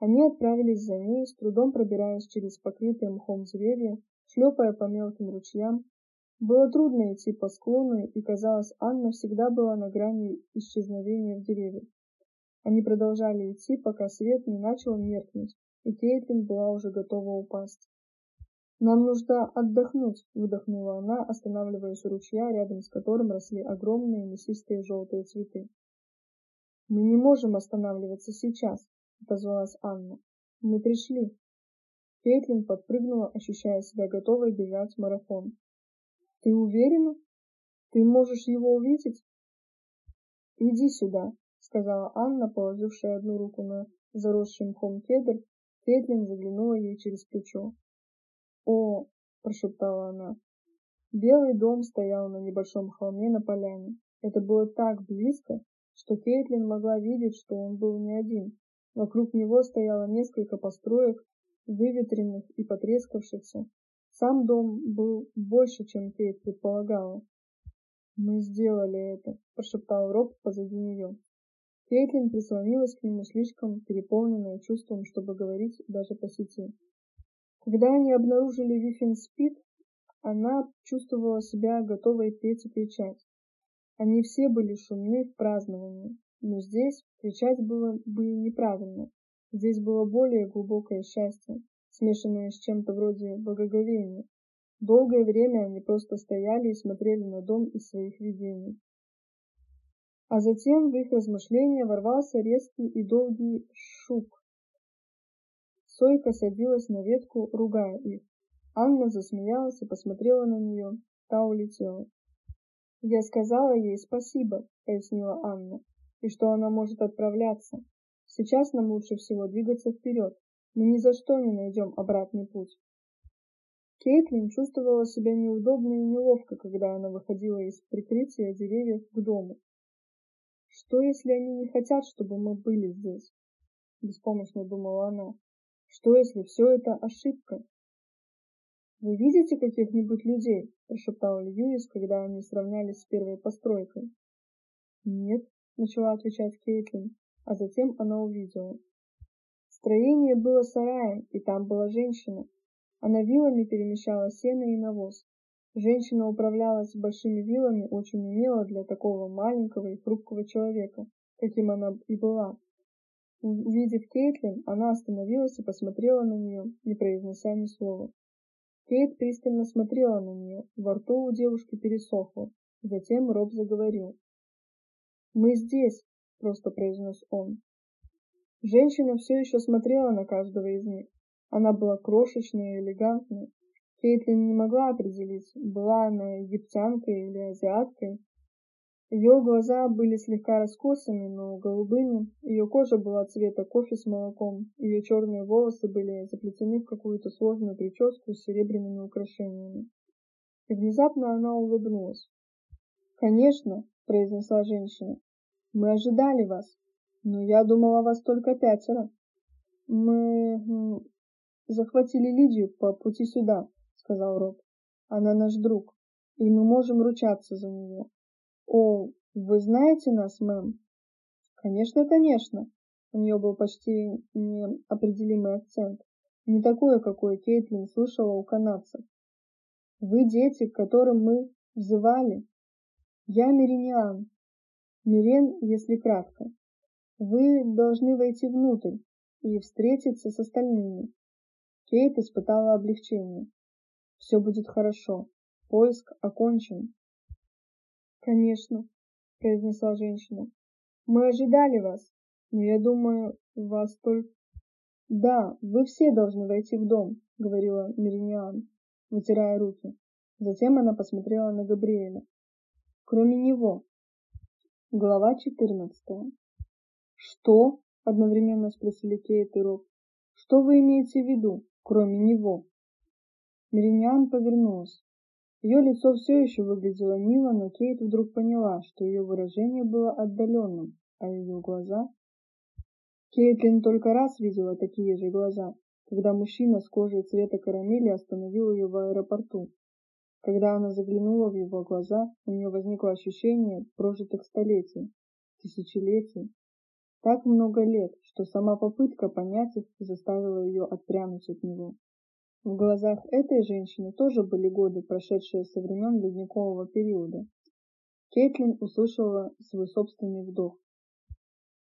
Они отправились за ней, с трудом пробираясь через покрытые мхом деревья, шлепая по мелким ручьям. Было трудно идти по склону, и, казалось, Анна всегда была на грани исчезновения в деревьях. Они продолжали идти, пока свет не начал меркнуть, и Кейтлин была уже готова упасть. «Нам нужно отдохнуть», — выдохнула она, останавливаясь у ручья, рядом с которым росли огромные мясистые желтые цветы. «Мы не можем останавливаться сейчас», — отозвалась Анна. «Мы пришли». Кейтлин подпрыгнула, ощущая себя готовой бежать в марафон. «Ты уверена? Ты можешь его увидеть?» «Иди сюда», — сказала Анна, положившая одну руку на заросший мхом кедр. Кейтлин заглянула ей через плечо. «О!» — прошептала она. Белый дом стоял на небольшом холме на поляне. Это было так близко, что Кейтлин могла видеть, что он был не один. Вокруг него стояло несколько построек, выветренных и потрескавшихся. Сам дом был больше, чем Кейт предполагала. «Мы сделали это», — прошептал Роб позади нее. Кейтлин прислонилась к нему слишком переполненная чувством, чтобы говорить даже по сети. Когда они обнаружили Вифин спит, она чувствовала себя готовой петь и кричать. Они все были шумны в праздновании, но здесь кричать было бы неправильно. Здесь было более глубокое счастье, смешанное с чем-то вроде благоговения. Долгое время они просто стояли и смотрели на дом из своих видений. А затем в их размышления ворвался резкий и долгий шук, Сойка садилась на ветку, ругая их. Анна засмеялась и посмотрела на нее. Та улетела. «Я сказала ей спасибо», — пояснила Анна, «и что она может отправляться. Сейчас нам лучше всего двигаться вперед. Мы ни за что не найдем обратный путь». Кейтлин чувствовала себя неудобно и неловко, когда она выходила из прикрытия деревьев к дому. «Что, если они не хотят, чтобы мы были здесь?» — беспомощно думала она. Что, если все это ошибка? «Вы видите каких-нибудь людей?» – прошептал Льюис, когда они сравнялись с первой постройкой. «Нет», – начала отвечать Кейтлин, а затем она увидела. Строение было сараем, и там была женщина. Она вилами перемещала сено и навоз. Женщина управлялась большими вилами очень умело для такого маленького и хрупкого человека, каким она и была. Увидев Кейтлин, она остановилась и посмотрела на нее, не произнося ни слова. Кейт пристально смотрела на нее, во рту у девушки пересохло. Затем Роб заговорил. «Мы здесь», — просто произнес он. Женщина все еще смотрела на каждого из них. Она была крошечная и элегантная. Кейтлин не могла определить, была она египтянкой или азиаткой, ее глаза были слегка раскосыми, но голубыми, ее кожа была цвета кофе с молоком, ее черные волосы были заплетены в какую-то сложную прическу с серебряными украшениями. И внезапно она улыбнулась. «Конечно», — произнесла женщина, — «мы ожидали вас, но я думала вас только пятеро. Мы захватили Лидию по пути сюда», — сказал Роб. «Она наш друг, и мы можем ручаться за нее. «О, вы знаете нас, мэм?» «Конечно, конечно!» У нее был почти неопределимый акцент. Не такой, какой Кейтлин слышала у канадцев. «Вы дети, к которым мы взывали. Я Мириниан. Мирен, если кратко. Вы должны войти внутрь и встретиться с остальными». Кейт испытала облегчение. «Все будет хорошо. Поиск окончен. «Конечно», — произнесла женщина. «Мы ожидали вас, но я думаю, вас только...» «Да, вы все должны войти в дом», — говорила Мириниан, вытирая руки. Затем она посмотрела на Габриэля. «Кроме него». Глава четырнадцатая. «Что?» — одновременно спросили Кейт и Роб. «Что вы имеете в виду, кроме него?» Мириниан повернулась. Ее лицо все еще выглядело мило, но Кейт вдруг поняла, что ее выражение было отдаленным, а ее глаза... Кейтлин только раз видела такие же глаза, когда мужчина с кожей цвета карамели остановил ее в аэропорту. Когда она заглянула в его глаза, у нее возникло ощущение прожитых столетий, тысячелетий. Так много лет, что сама попытка понять их заставила ее отпрянуть от него. В глазах этой женщины тоже были годы, прошедшие со времен ледникового периода. Кейтлин услышала свой собственный вдох.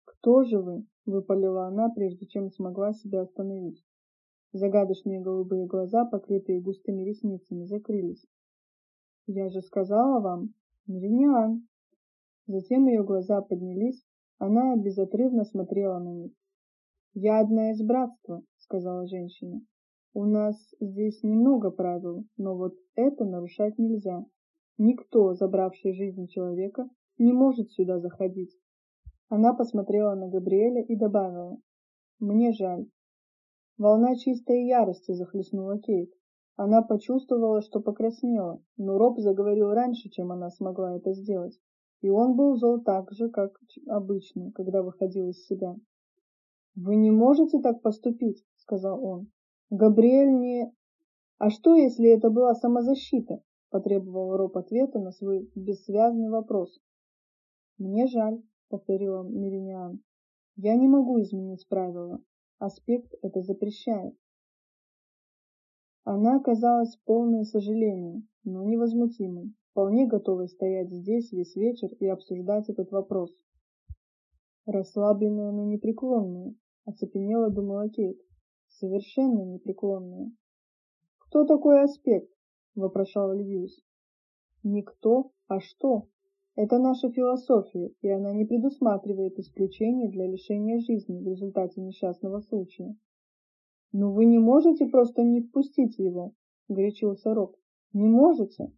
«Кто же вы?» — выпалила она, прежде чем смогла себя остановить. Загадочные голубые глаза, покрытые густыми ресницами, закрылись. «Я же сказала вам, Мириниан!» Затем ее глаза поднялись, она безотрывно смотрела на них. «Я одна из братства», — сказала женщина. У нас здесь немного правил, но вот это нарушать нельзя. Никто, забравший жизнь человека, не может сюда заходить. Она посмотрела на Габриэля и добавила. Мне жаль. Волна чистой ярости захлестнула Кейт. Она почувствовала, что покраснела, но Роб заговорил раньше, чем она смогла это сделать. И он был зол так же, как обычно, когда выходил из себя. «Вы не можете так поступить», — сказал он. Габриэль не... А что, если это была самозащита? Потребовал Роб ответа на свой бессвязный вопрос. Мне жаль, повторила Мириниан. Я не могу изменить правила. Аспект это запрещает. Она оказалась полной сожаления, но невозмутимой, вполне готовой стоять здесь весь вечер и обсуждать этот вопрос. Расслабленная, но непреклонная, оцепенела думала Кейт совершенно непреклонная. «Кто такой аспект?» — вопрошал Льюис. «Никто, а что? Это наша философия, и она не предусматривает исключений для лишения жизни в результате несчастного случая». «Но вы не можете просто не впустить его», — горячился Роб. «Не можете?»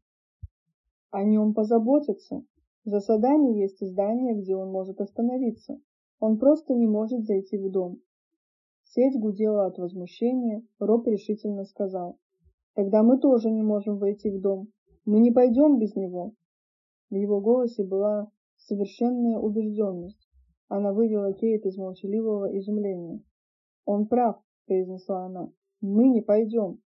«О нем позаботятся. За садами есть здание, где он может остановиться. Он просто не может зайти в дом. Сеть гудела от возмущения, Роб решительно сказал. «Тогда мы тоже не можем войти в дом. Мы не пойдем без него». В его голосе была совершенная убежденность. Она вывела Кейт из молчаливого изумления. «Он прав», — произнесла она. «Мы не пойдем».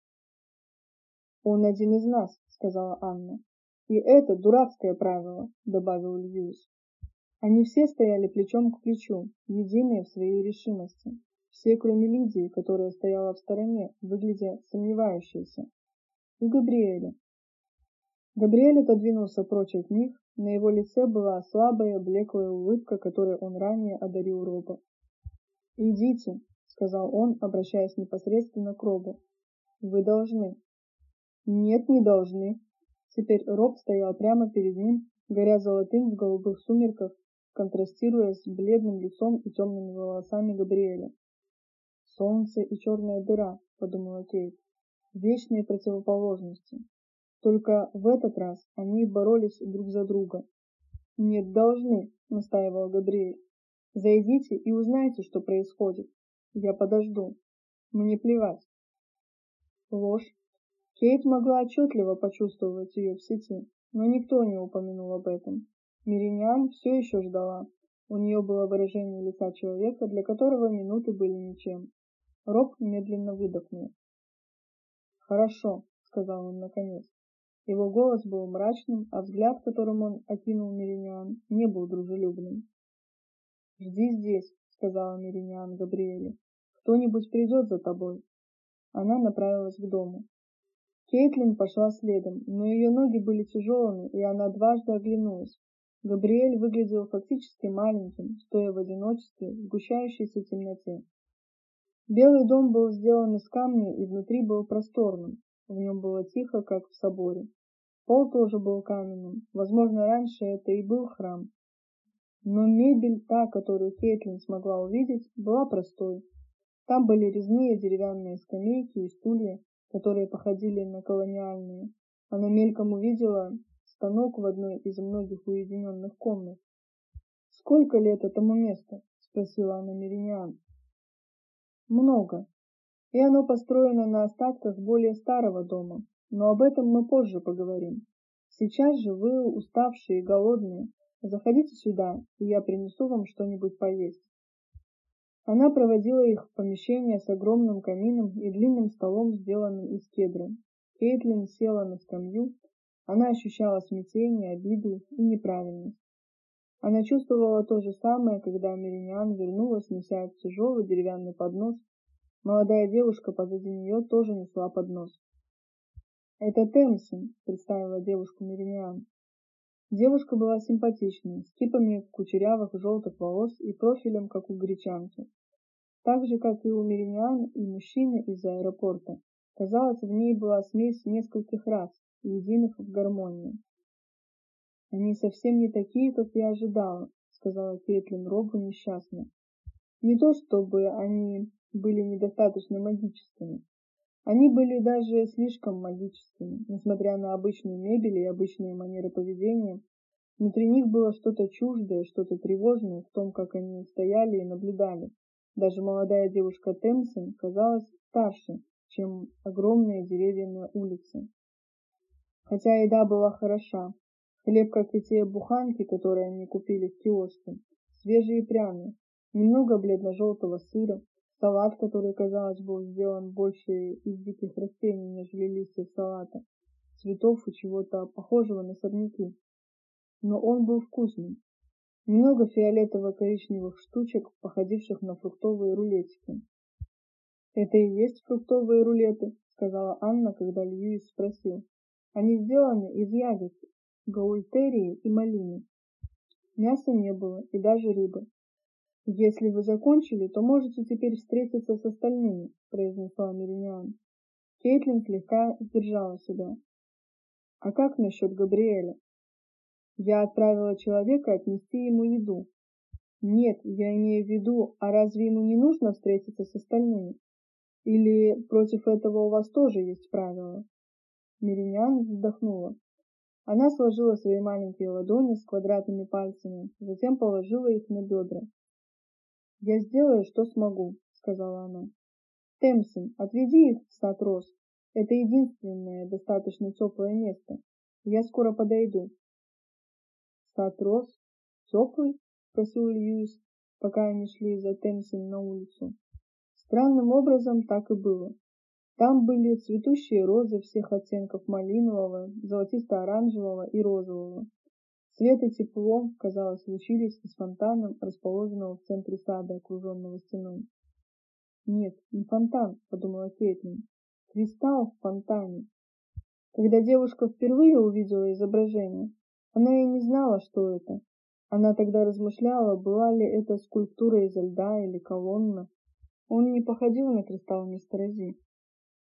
«Он один из нас», — сказала Анна. «И это дурацкое правило», — добавил Льюис. Они все стояли плечом к плечу, единые в своей решимости. Все, кроме Лидии, которая стояла в стороне, выглядя сомневающейся. И Габриэля. Габриэль отодвинулся прочь от них, на его лице была слабая, блеклая улыбка, которой он ранее одарил Роба. «Идите», — сказал он, обращаясь непосредственно к Робу. «Вы должны». «Нет, не должны». Теперь Роб стоял прямо перед ним, горя золотым в голубых сумерках, контрастируя с бледным лицом и темными волосами Габриэля. Солнце и черная дыра, подумала Кейт. Вечные противоположности. Только в этот раз они боролись друг за друга. Нет, должны, настаивал Габриэль. Зайдите и узнайте, что происходит. Я подожду. Мне плевать. Ложь. Кейт могла отчетливо почувствовать ее в сети, но никто не упомянул об этом. Мириниан все еще ждала. У нее было выражение лица человека, для которого минуты были ничем. Роб медленно выдохнул. «Хорошо», — сказал он наконец. Его голос был мрачным, а взгляд, которым он окинул Мириниан, не был дружелюбным. «Жди здесь», — сказала Мириниан Габриэле. «Кто-нибудь придет за тобой». Она направилась к дому. Кейтлин пошла следом, но ее ноги были тяжелыми, и она дважды оглянулась. Габриэль выглядел фактически маленьким, стоя в одиночестве в сгущающейся темноте. Белый дом был сделан из камня и внутри был просторным. В нем было тихо, как в соборе. Пол тоже был каменным. Возможно, раньше это и был храм. Но мебель, та, которую Кейтлин смогла увидеть, была простой. Там были резные деревянные скамейки и стулья, которые походили на колониальные. Она мельком увидела станок в одной из многих уединенных комнат. «Сколько лет этому месту?» — спросила она Мириниан. Много. И оно построено на остатках более старого дома, но об этом мы позже поговорим. Сейчас же вы уставшие и голодные. Заходите сюда, и я принесу вам что-нибудь поесть. Она проводила их в помещение с огромным камином и длинным столом, сделанным из кедра. Кейтлин села на скамью. Она ощущала смятение, обиду и неправильность. Она чувствовала то же самое, когда Мериниан вернулась, неся тяжелый деревянный поднос. Молодая девушка позади нее тоже несла поднос. «Это Темсон», — представила девушку Мириниан. Девушка была симпатичной, с кипами кучерявых желтых волос и профилем, как у гречанки. Так же, как и у Мириниан и мужчины из аэропорта, казалось, в ней была смесь нескольких рас, единых в гармонии. «Они совсем не такие, как я ожидала», — сказала Кейтлин Робу несчастно. «Не то чтобы они были недостаточно магическими, они были даже слишком магическими, несмотря на обычную мебель и обычные манеры поведения. Внутри них было что-то чуждое, что-то тревожное в том, как они стояли и наблюдали. Даже молодая девушка Темсон казалась старше, чем огромные деревья на улице. Хотя еда была хороша. Хлеб, как и те буханки, которые они купили в киоске, свежие и пряные, немного бледно-желтого сыра, Салат, который, казалось, был сделан больше из диких растений, нежели листьев салата, цветов и чего-то похожего на сорняки. Но он был вкусным. Немного фиолетово-коричневых штучек, походивших на фруктовые рулетики. «Это и есть фруктовые рулеты», — сказала Анна, когда Льюис спросил. «Они сделаны из ягод, гаультерии и малины. Мяса не было, и даже рыбы. «Если вы закончили, то можете теперь встретиться с остальными», — произнесла Мириниан. Кейтлин слегка сдержала себя. «А как насчет Габриэля?» «Я отправила человека отнести ему еду». «Нет, я имею в виду, а разве ему не нужно встретиться с остальными? Или против этого у вас тоже есть правила?» Мириниан вздохнула. Она сложила свои маленькие ладони с квадратными пальцами, затем положила их на бедра. «Я сделаю, что смогу», — сказала она. «Темсон, отведи их в сад роз. Это единственное достаточно теплое место. Я скоро подойду». «Сад роз? Теплый?» — спросил Льюис, пока они шли за Темсон на улицу. Странным образом так и было. Там были цветущие розы всех оттенков малинового, золотисто-оранжевого и розового. Свет и тепло, казалось, лучились из фонтана, расположенного в центре сада, окруженного стеной. «Нет, не фонтан», — подумала Кейтлин. «Кристалл в фонтане». Когда девушка впервые увидела изображение, она и не знала, что это. Она тогда размышляла, была ли это скульптура изо льда или колонна. Он не походил на кристалл мистера Зи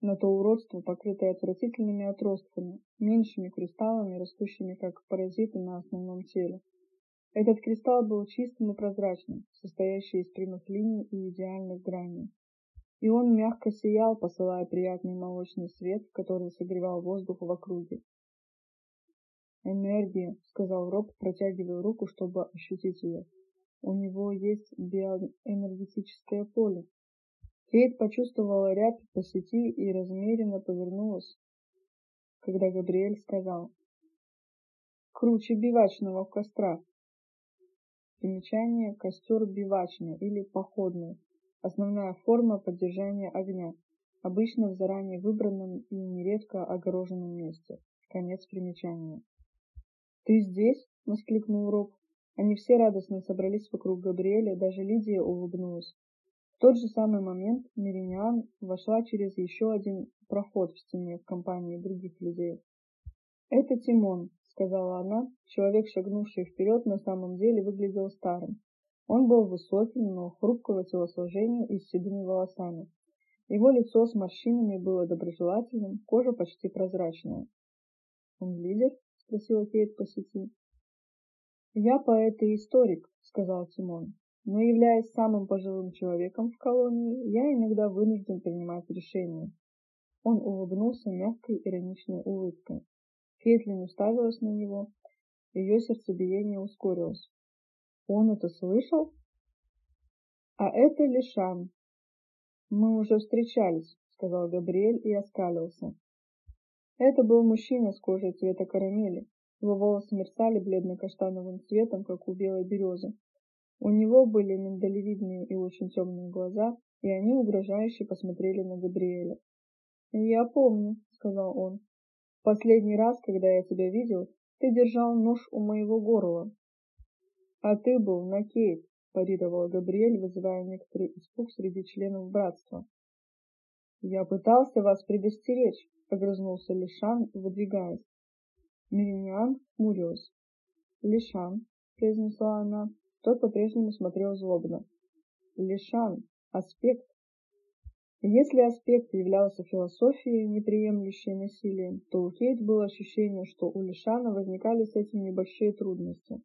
на то уродство, покрытое отвратительными отростками, меньшими кристаллами, растущими как паразиты на основном теле. Этот кристалл был чистым и прозрачным, состоящий из прямых линий и идеальных граней. И он мягко сиял, посылая приятный молочный свет, который согревал воздух в округе. «Энергия», — сказал Роб, протягивая руку, чтобы ощутить ее. «У него есть биоэнергетическое поле, Кейт почувствовала рябь по сети и размеренно повернулась, когда Габриэль сказал «Круче бивачного костра». Примечание «Костер бивачный» или «походный» – основная форма поддержания огня, обычно в заранее выбранном и нередко огороженном месте. Конец примечания. «Ты здесь?» – воскликнул Роб. Они все радостно собрались вокруг Габриэля, даже Лидия улыбнулась тот же самый момент Мириниан вошла через еще один проход в стене в компании других людей. «Это Тимон», — сказала она. Человек, шагнувший вперед, на самом деле выглядел старым. Он был высоким, но хрупкого телосложения и с седыми волосами. Его лицо с морщинами было доброжелательным, кожа почти прозрачная. «Он лидер?» — спросила Кейт по сети. «Я поэт и историк», — сказал Тимон. Но являясь самым пожилым человеком в колонии, я иногда вынужден принимать решения. Он улыбнулся мягкой ироничной улыбкой. Кейтлин уставилась на него. Ее сердцебиение ускорилось. Он это слышал? А это Лишан. Мы уже встречались, сказал Габриэль и оскалился. Это был мужчина с кожей цвета карамели. Его волосы мерцали бледно-каштановым цветом, как у белой березы. У него были миндалевидные и очень темные глаза, и они угрожающе посмотрели на Габриэля. «Я помню», — сказал он. «Последний раз, когда я тебя видел, ты держал нож у моего горла». «А ты был на Кейт», — парировал Габриэль, вызывая некоторый испуг среди членов братства. «Я пытался вас предостеречь», — огрызнулся Лишан, выдвигаясь. Мириниан хмурилась. «Лишан», — произнесла она, тот по-прежнему смотрел злобно. Лишан, аспект. Если аспект являлся философией, неприемлющей насилие, то у Кейт было ощущение, что у Лишана возникали с этим небольшие трудности.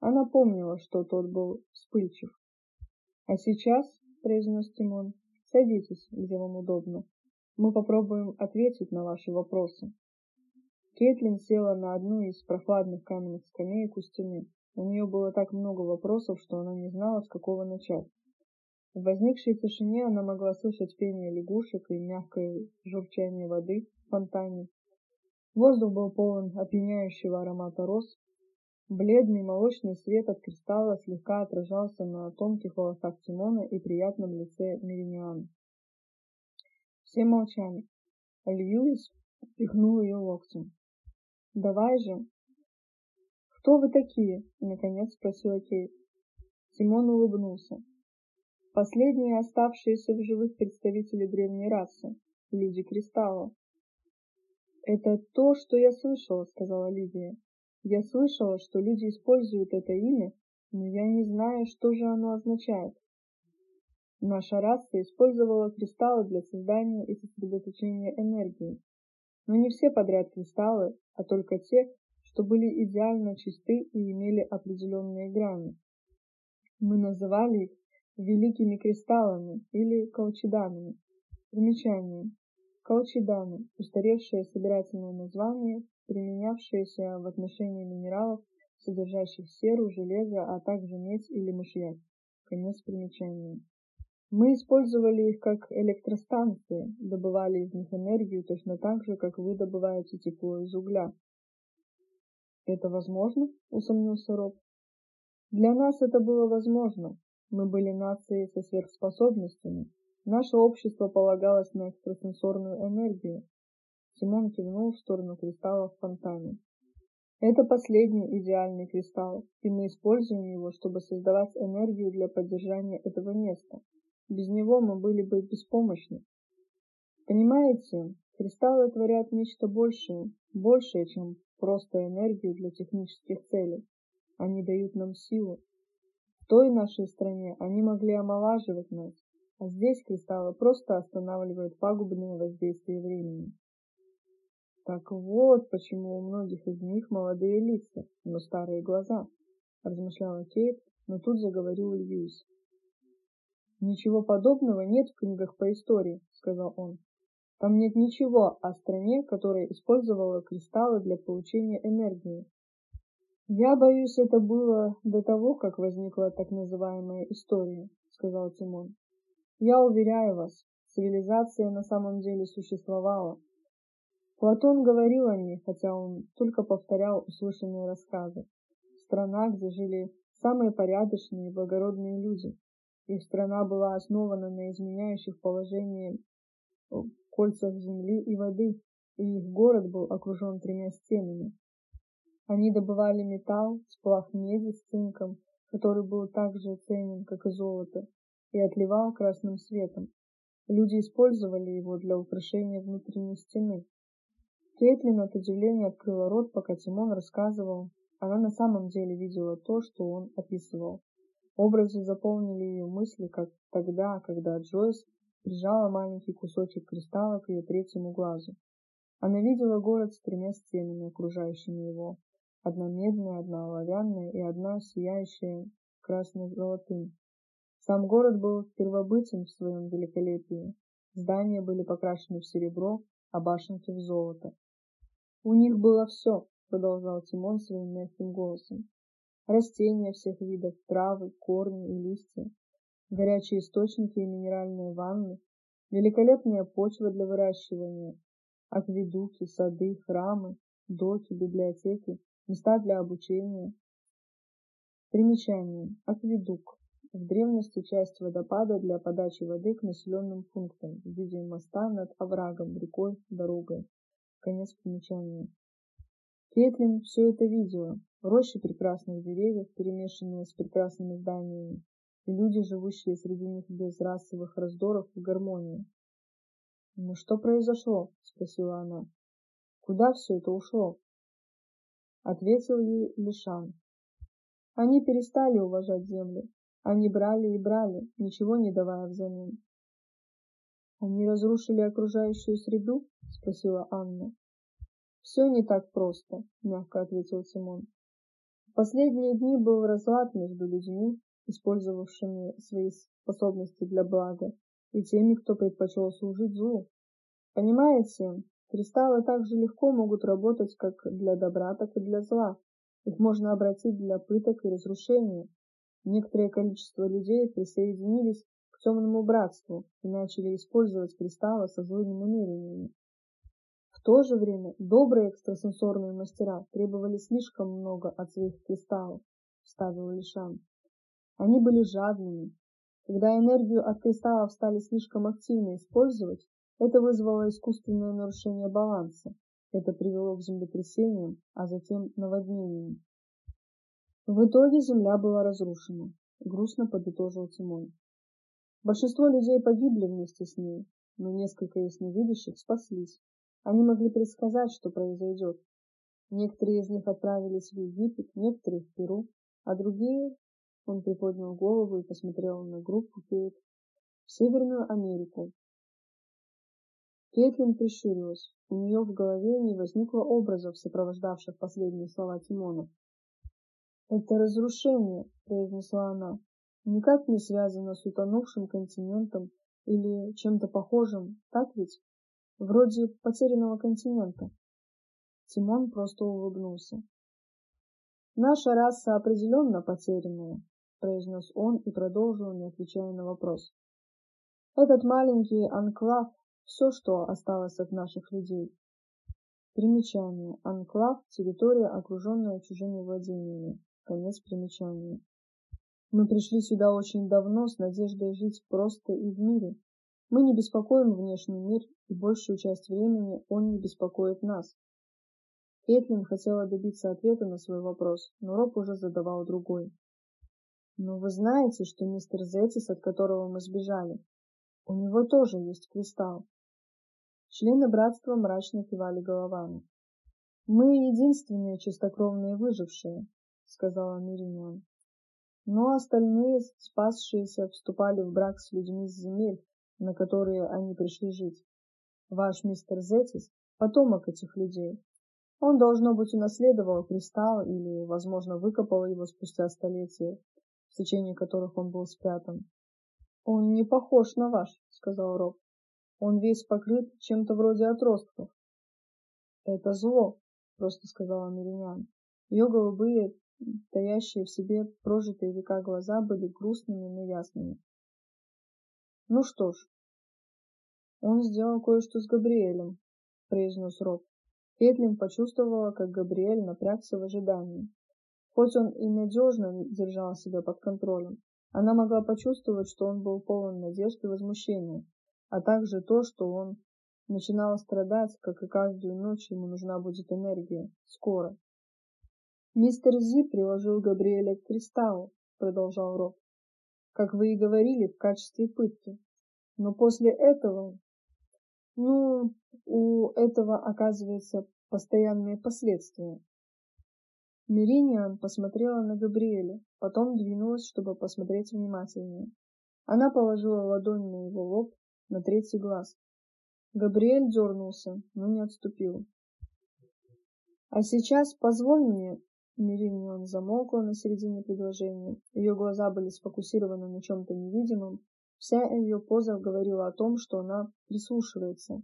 Она помнила, что тот был вспыльчив. «А сейчас», — произнес Тимон, — «садитесь, где вам удобно. Мы попробуем ответить на ваши вопросы». Кейтлин села на одну из прохладных каменных скамеек у стены. У нее было так много вопросов, что она не знала, с какого начать. В возникшей тишине она могла слышать пение лягушек и мягкое журчание воды в фонтане. Воздух был полон опьяняющего аромата роз. Бледный молочный свет от кристалла слегка отражался на тонких волосах Тимона и приятном лице Мириниана. Все молчали. Льюис пихнул ее локтем. Давай же. Кто вы такие? Наконец спросила Кейт. Симон улыбнулся. Последние оставшиеся в живых представители древней расы, люди Кристалла. Это то, что я слышала, сказала Лидия. Я слышала, что люди используют это имя, но я не знаю, что же оно означает. Наша раса использовала кристаллы для создания и сосредоточения энергии. Но не все подряд кристаллы, а только те, что были идеально чисты и имели определенные грани. Мы называли их великими кристаллами или колчеданами. Примечание. Колчеданы – устаревшее собирательное название, применявшееся в отношении минералов, содержащих серу, железо, а также медь или мышьяк. Конец примечания. Мы использовали их как электростанции, добывали из них энергию точно так же, как вы добываете тепло из угля. «Это возможно?» — усомнился Роб. «Для нас это было возможно. Мы были нацией со сверхспособностями. Наше общество полагалось на экстрасенсорную энергию». Симон кивнул в сторону кристалла в фонтане. Это последний идеальный кристалл, и мы используем его, чтобы создавать энергию для поддержания этого места. Без него мы были бы беспомощны. Понимаете, кристаллы творят нечто большее, большее, чем просто энергию для технических целей. Они дают нам силу. В той нашей стране они могли омолаживать нас, а здесь кристаллы просто останавливают пагубные воздействия времени. Так вот, почему у многих из них молодые лица, но старые глаза, размышляла Кейт, но тут заговорил Льюис. «Ничего подобного нет в книгах по истории», — сказал он. «Там нет ничего о стране, которая использовала кристаллы для получения энергии. Я боюсь, это было до того, как возникла так называемая история», — сказал Тимон. «Я уверяю вас, цивилизация на самом деле существовала. Платон говорил о ней, хотя он только повторял услышанные рассказы. Страна, где жили самые порядочные и благородные люди, их страна была основана на изменяющих положение кольцах земли и воды, и их город был окружен тремя стенами. Они добывали металл, сплав меди с цинком, который был так же ценен, как и золото, и отливал красным светом. Люди использовали его для украшения внутренней стены. Кейтлин от удивления открыла рот, пока Тимон рассказывал. Она на самом деле видела то, что он описывал. Образы заполнили ее мысли, как тогда, когда Джойс прижала маленький кусочек кристалла к ее третьему глазу. Она видела город с тремя стенами, окружающими его. Одна медная, одна оловянная и одна сияющая красно-золотым. Сам город был первобытен в своем великолепии. Здания были покрашены в серебро, а башенки в золото. «У них было все», — продолжал Тимон своим мягким голосом. Растения всех видов, травы, корни и листья, горячие источники и минеральные ванны, великолепная почва для выращивания, Акведуки, сады, храмы, доки, библиотеки, места для обучения. Примечание. Акведук. В древности часть водопада для подачи воды к населенным пунктам в виде моста над оврагом, рекой, дорогой. Конец примечания. Кетлин все это видела. Рощи прекрасных деревьев, перемешанные с прекрасными зданиями, и люди, живущие среди них без расовых раздоров в гармонии. «Ну что произошло?» — спросила она. «Куда все это ушло?» Ответил ей Лишан. Они перестали уважать землю. Они брали и брали, ничего не давая взамен. «Они разрушили окружающую среду?» — спросила Анна. «Все не так просто», — мягко ответил Симон. В последние дни был разлад между людьми, использовавшими свои способности для блага, и теми, кто предпочел служить злу. Понимаете, кристаллы так же легко могут работать как для добра, так и для зла. Их можно обратить для пыток и разрушения. Некоторое количество людей присоединились к темному братству и начали использовать кристаллы со злыми намерениями. В то же время добрые экстрасенсорные мастера требовали слишком много от своих кристаллов, вставил Лишан. Они были жадными. Когда энергию от кристаллов стали слишком активно использовать, это вызвало искусственное нарушение баланса. Это привело к землетрясениям, а затем наводнениям. В итоге земля была разрушена, грустно подытожил Тимон. Большинство людей погибли вместе с ней, но несколько ясновидящих спаслись. Они могли предсказать, что произойдет. Некоторые из них отправились в Египет, некоторые в Перу, а другие, он приподнял голову и посмотрел на группу в Северную Америку. Кейтлин прищурилась. У нее в голове не возникло образов, сопровождавших последние слова Тимона. «Это разрушение», — произнесла она, — «никак не связано с утонувшим континентом или чем-то похожим, так ведь?» Вроде потерянного континента. Тимон просто улыбнулся. «Наша раса определенно потерянная», — произнес он и продолжил, не отвечая на вопрос. «Этот маленький анклав — все, что осталось от наших людей». Примечание. Анклав — территория, окруженная чужими владениями. Конец примечания. Мы пришли сюда очень давно с надеждой жить просто и в мире, мы не беспокоим внешний мир, и большую часть времени он не беспокоит нас. Кэтлин хотела добиться ответа на свой вопрос, но Роб уже задавал другой. «Но вы знаете, что мистер Зетис, от которого мы сбежали, у него тоже есть кристалл?» Члены братства мрачно кивали головами. «Мы единственные чистокровные выжившие», — сказала Мириниан. Но остальные, спасшиеся, вступали в брак с людьми с земель, на которые они пришли жить. Ваш мистер Зетис – потомок этих людей. Он, должно быть, унаследовал кристалл или, возможно, выкопал его спустя столетия, в течение которых он был спрятан. «Он не похож на ваш», — сказал Роб. «Он весь покрыт чем-то вроде отростков». «Это зло», — просто сказала Миринян. Ее голубые, таящие в себе прожитые века глаза были грустными, но ясными. «Ну что ж, он сделал кое-что с Габриэлем, произнес Роб. Кэтлин почувствовала, как Габриэль напрягся в ожидании. Хоть он и надежно держал себя под контролем, она могла почувствовать, что он был полон надежд и возмущения, а также то, что он начинал страдать, как и каждую ночь ему нужна будет энергия, скоро. «Мистер Зи приложил Габриэля к кристаллу», — продолжал Роб, — «как вы и говорили, в качестве пытки. Но после этого ну, у этого, оказывается, постоянные последствия. Мириниан посмотрела на Габриэля, потом двинулась, чтобы посмотреть внимательнее. Она положила ладонь на его лоб, на третий глаз. Габриэль дернулся, но не отступил. «А сейчас позволь мне...» Мириниан замолкла на середине предложения. Ее глаза были сфокусированы на чем-то невидимом, Вся ее поза говорила о том, что она прислушивается.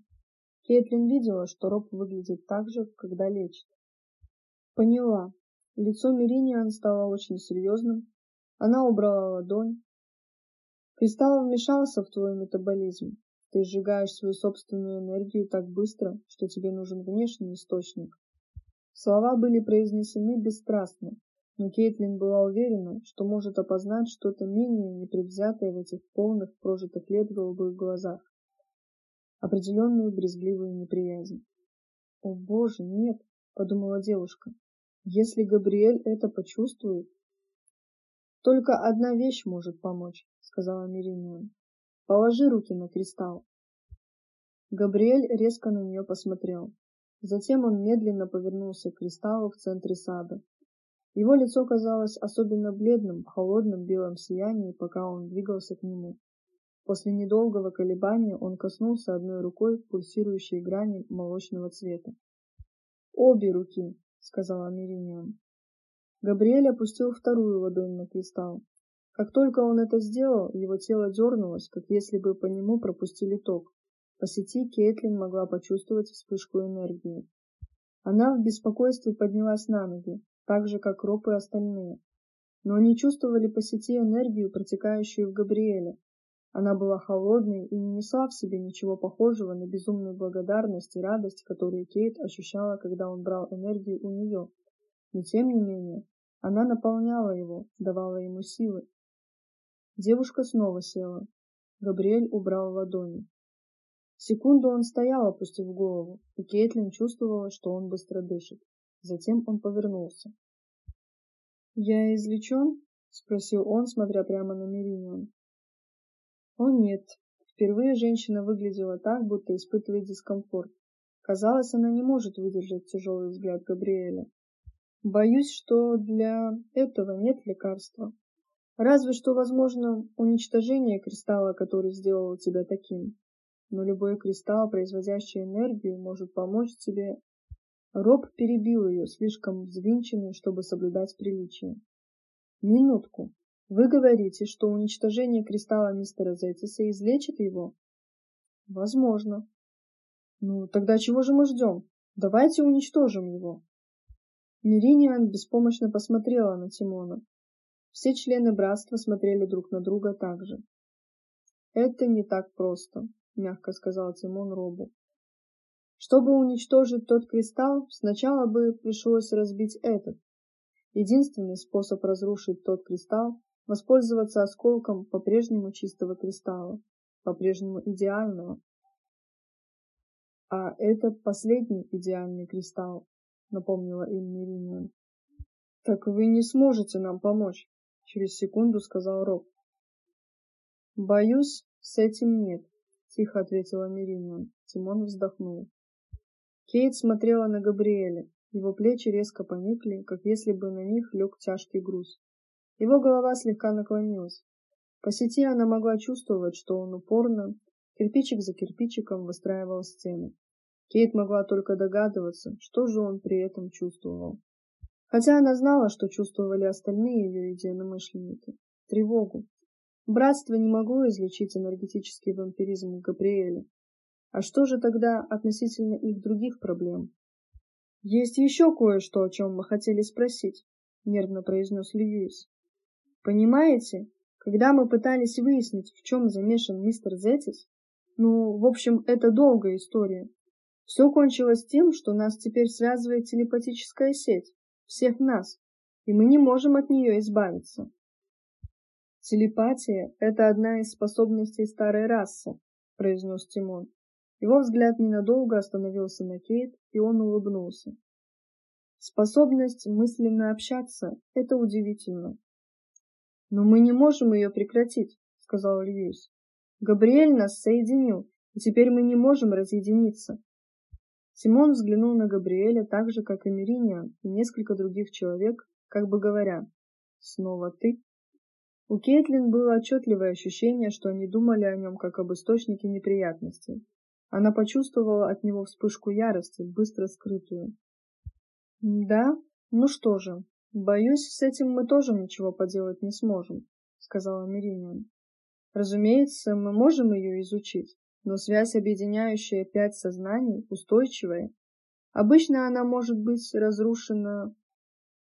Кейтлин видела, что Роб выглядит так же, когда лечит. Поняла. Лицо Мириниан стало очень серьезным. Она убрала ладонь. Кристалл вмешался в твой метаболизм. Ты сжигаешь свою собственную энергию так быстро, что тебе нужен внешний источник. Слова были произнесены бесстрастно, но Кейтлин была уверена, что может опознать что-то менее непредвзятое в этих полных прожитых лет голубых глазах. Определенную брезгливую неприязнь. «О, Боже, нет!» — подумала девушка. «Если Габриэль это почувствует...» «Только одна вещь может помочь», — сказала Мириниан. Положи руки на кристалл. Габриэль резко на нее посмотрел. Затем он медленно повернулся к кристаллу в центре сада. Его лицо казалось особенно бледным в холодном белом сиянии, пока он двигался к нему. После недолгого колебания он коснулся одной рукой пульсирующей грани молочного цвета. «Обе руки», — сказала Мириниан. Габриэль опустил вторую ладонь на кристалл. Как только он это сделал, его тело дернулось, как если бы по нему пропустили ток. По сети Кейтлин могла почувствовать вспышку энергии. Она в беспокойстве поднялась на ноги, так же, как Роб и остальные. Но они чувствовали по сети энергию, протекающую в Габриэле. Она была холодной и не несла в себе ничего похожего на безумную благодарность и радость, которую Кейт ощущала, когда он брал энергию у нее. Но тем не менее, она наполняла его, давала ему силы, Девушка снова села. Габриэль убрал ладони. Секунду он стоял, опустив голову, и Кейтлин чувствовала, что он быстро дышит. Затем он повернулся. «Я излечен?» — спросил он, смотря прямо на Меринион. «О нет». Впервые женщина выглядела так, будто испытывает дискомфорт. Казалось, она не может выдержать тяжелый взгляд Габриэля. «Боюсь, что для этого нет лекарства», Разве что возможно уничтожение кристалла, который сделал тебя таким. Но любой кристалл, производящий энергию, может помочь тебе. Роб перебил ее, слишком взвинченный, чтобы соблюдать приличие. Минутку. Вы говорите, что уничтожение кристалла мистера Зетиса излечит его? Возможно. Ну, тогда чего же мы ждем? Давайте уничтожим его. Мириниан беспомощно посмотрела на Тимона. Все члены братства смотрели друг на друга так же. «Это не так просто», — мягко сказал Тимон Робу. «Чтобы уничтожить тот кристалл, сначала бы пришлось разбить этот. Единственный способ разрушить тот кристалл — воспользоваться осколком по-прежнему чистого кристалла, по-прежнему идеального. А это последний идеальный кристалл, напомнила им Мириниан. Так вы не сможете нам помочь, через секунду сказал Роб. Боюсь, с этим нет, тихо ответила Мириниан. Тимон вздохнул. Кейт смотрела на Габриэля. Его плечи резко поникли, как если бы на них лег тяжкий груз. Его голова слегка наклонилась. По сети она могла чувствовать, что он упорно, кирпичик за кирпичиком выстраивал стены. Кейт могла только догадываться, что же он при этом чувствовал. Хотя она знала, что чувствовали остальные ее единомышленники. Тревогу. Братство не могло излечить энергетический вампиризм Габриэля. А что же тогда относительно их других проблем? Есть еще кое-что, о чем мы хотели спросить, нервно произнес Льюис. Понимаете, когда мы пытались выяснить, в чем замешан мистер Зетис, ну, в общем, это долгая история. Все кончилось тем, что нас теперь связывает телепатическая сеть всех нас, и мы не можем от нее избавиться. Телепатия — это одна из способностей старой расы, произнес Тимон. Его взгляд ненадолго остановился на Кейт, и он улыбнулся. Способность мысленно общаться — это удивительно. Но мы не можем ее прекратить, сказал Льюис. Габриэль нас соединил, и теперь мы не можем разъединиться. Симон взглянул на Габриэля так же, как и Мириниан и несколько других человек, как бы говоря, «Снова ты?» У Кейтлин было отчетливое ощущение, что они думали о нем как об источнике неприятностей. Она почувствовала от него вспышку ярости, быстро скрытую. «Да? Ну что же, боюсь, с этим мы тоже ничего поделать не сможем», — сказала Мириниан. «Разумеется, мы можем ее изучить, но связь, объединяющая пять сознаний, устойчивая. Обычно она может быть разрушена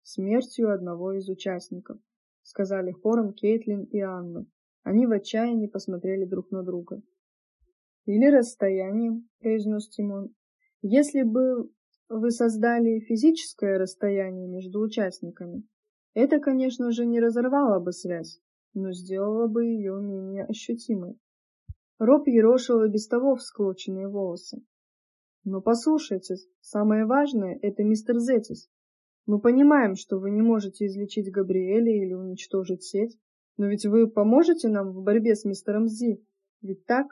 смертью одного из участников, сказали хором Кейтлин и Анна. Они в отчаянии посмотрели друг на друга. Или расстоянием, произнес Тимон. Если бы вы создали физическое расстояние между участниками, это, конечно же, не разорвало бы связь, но сделало бы ее менее ощутимой. Роб ерошил и без того всклоченные волосы. Но послушайте, самое важное — это мистер Зетис. Мы понимаем, что вы не можете излечить Габриэля или уничтожить сеть, но ведь вы поможете нам в борьбе с мистером Зи, ведь так?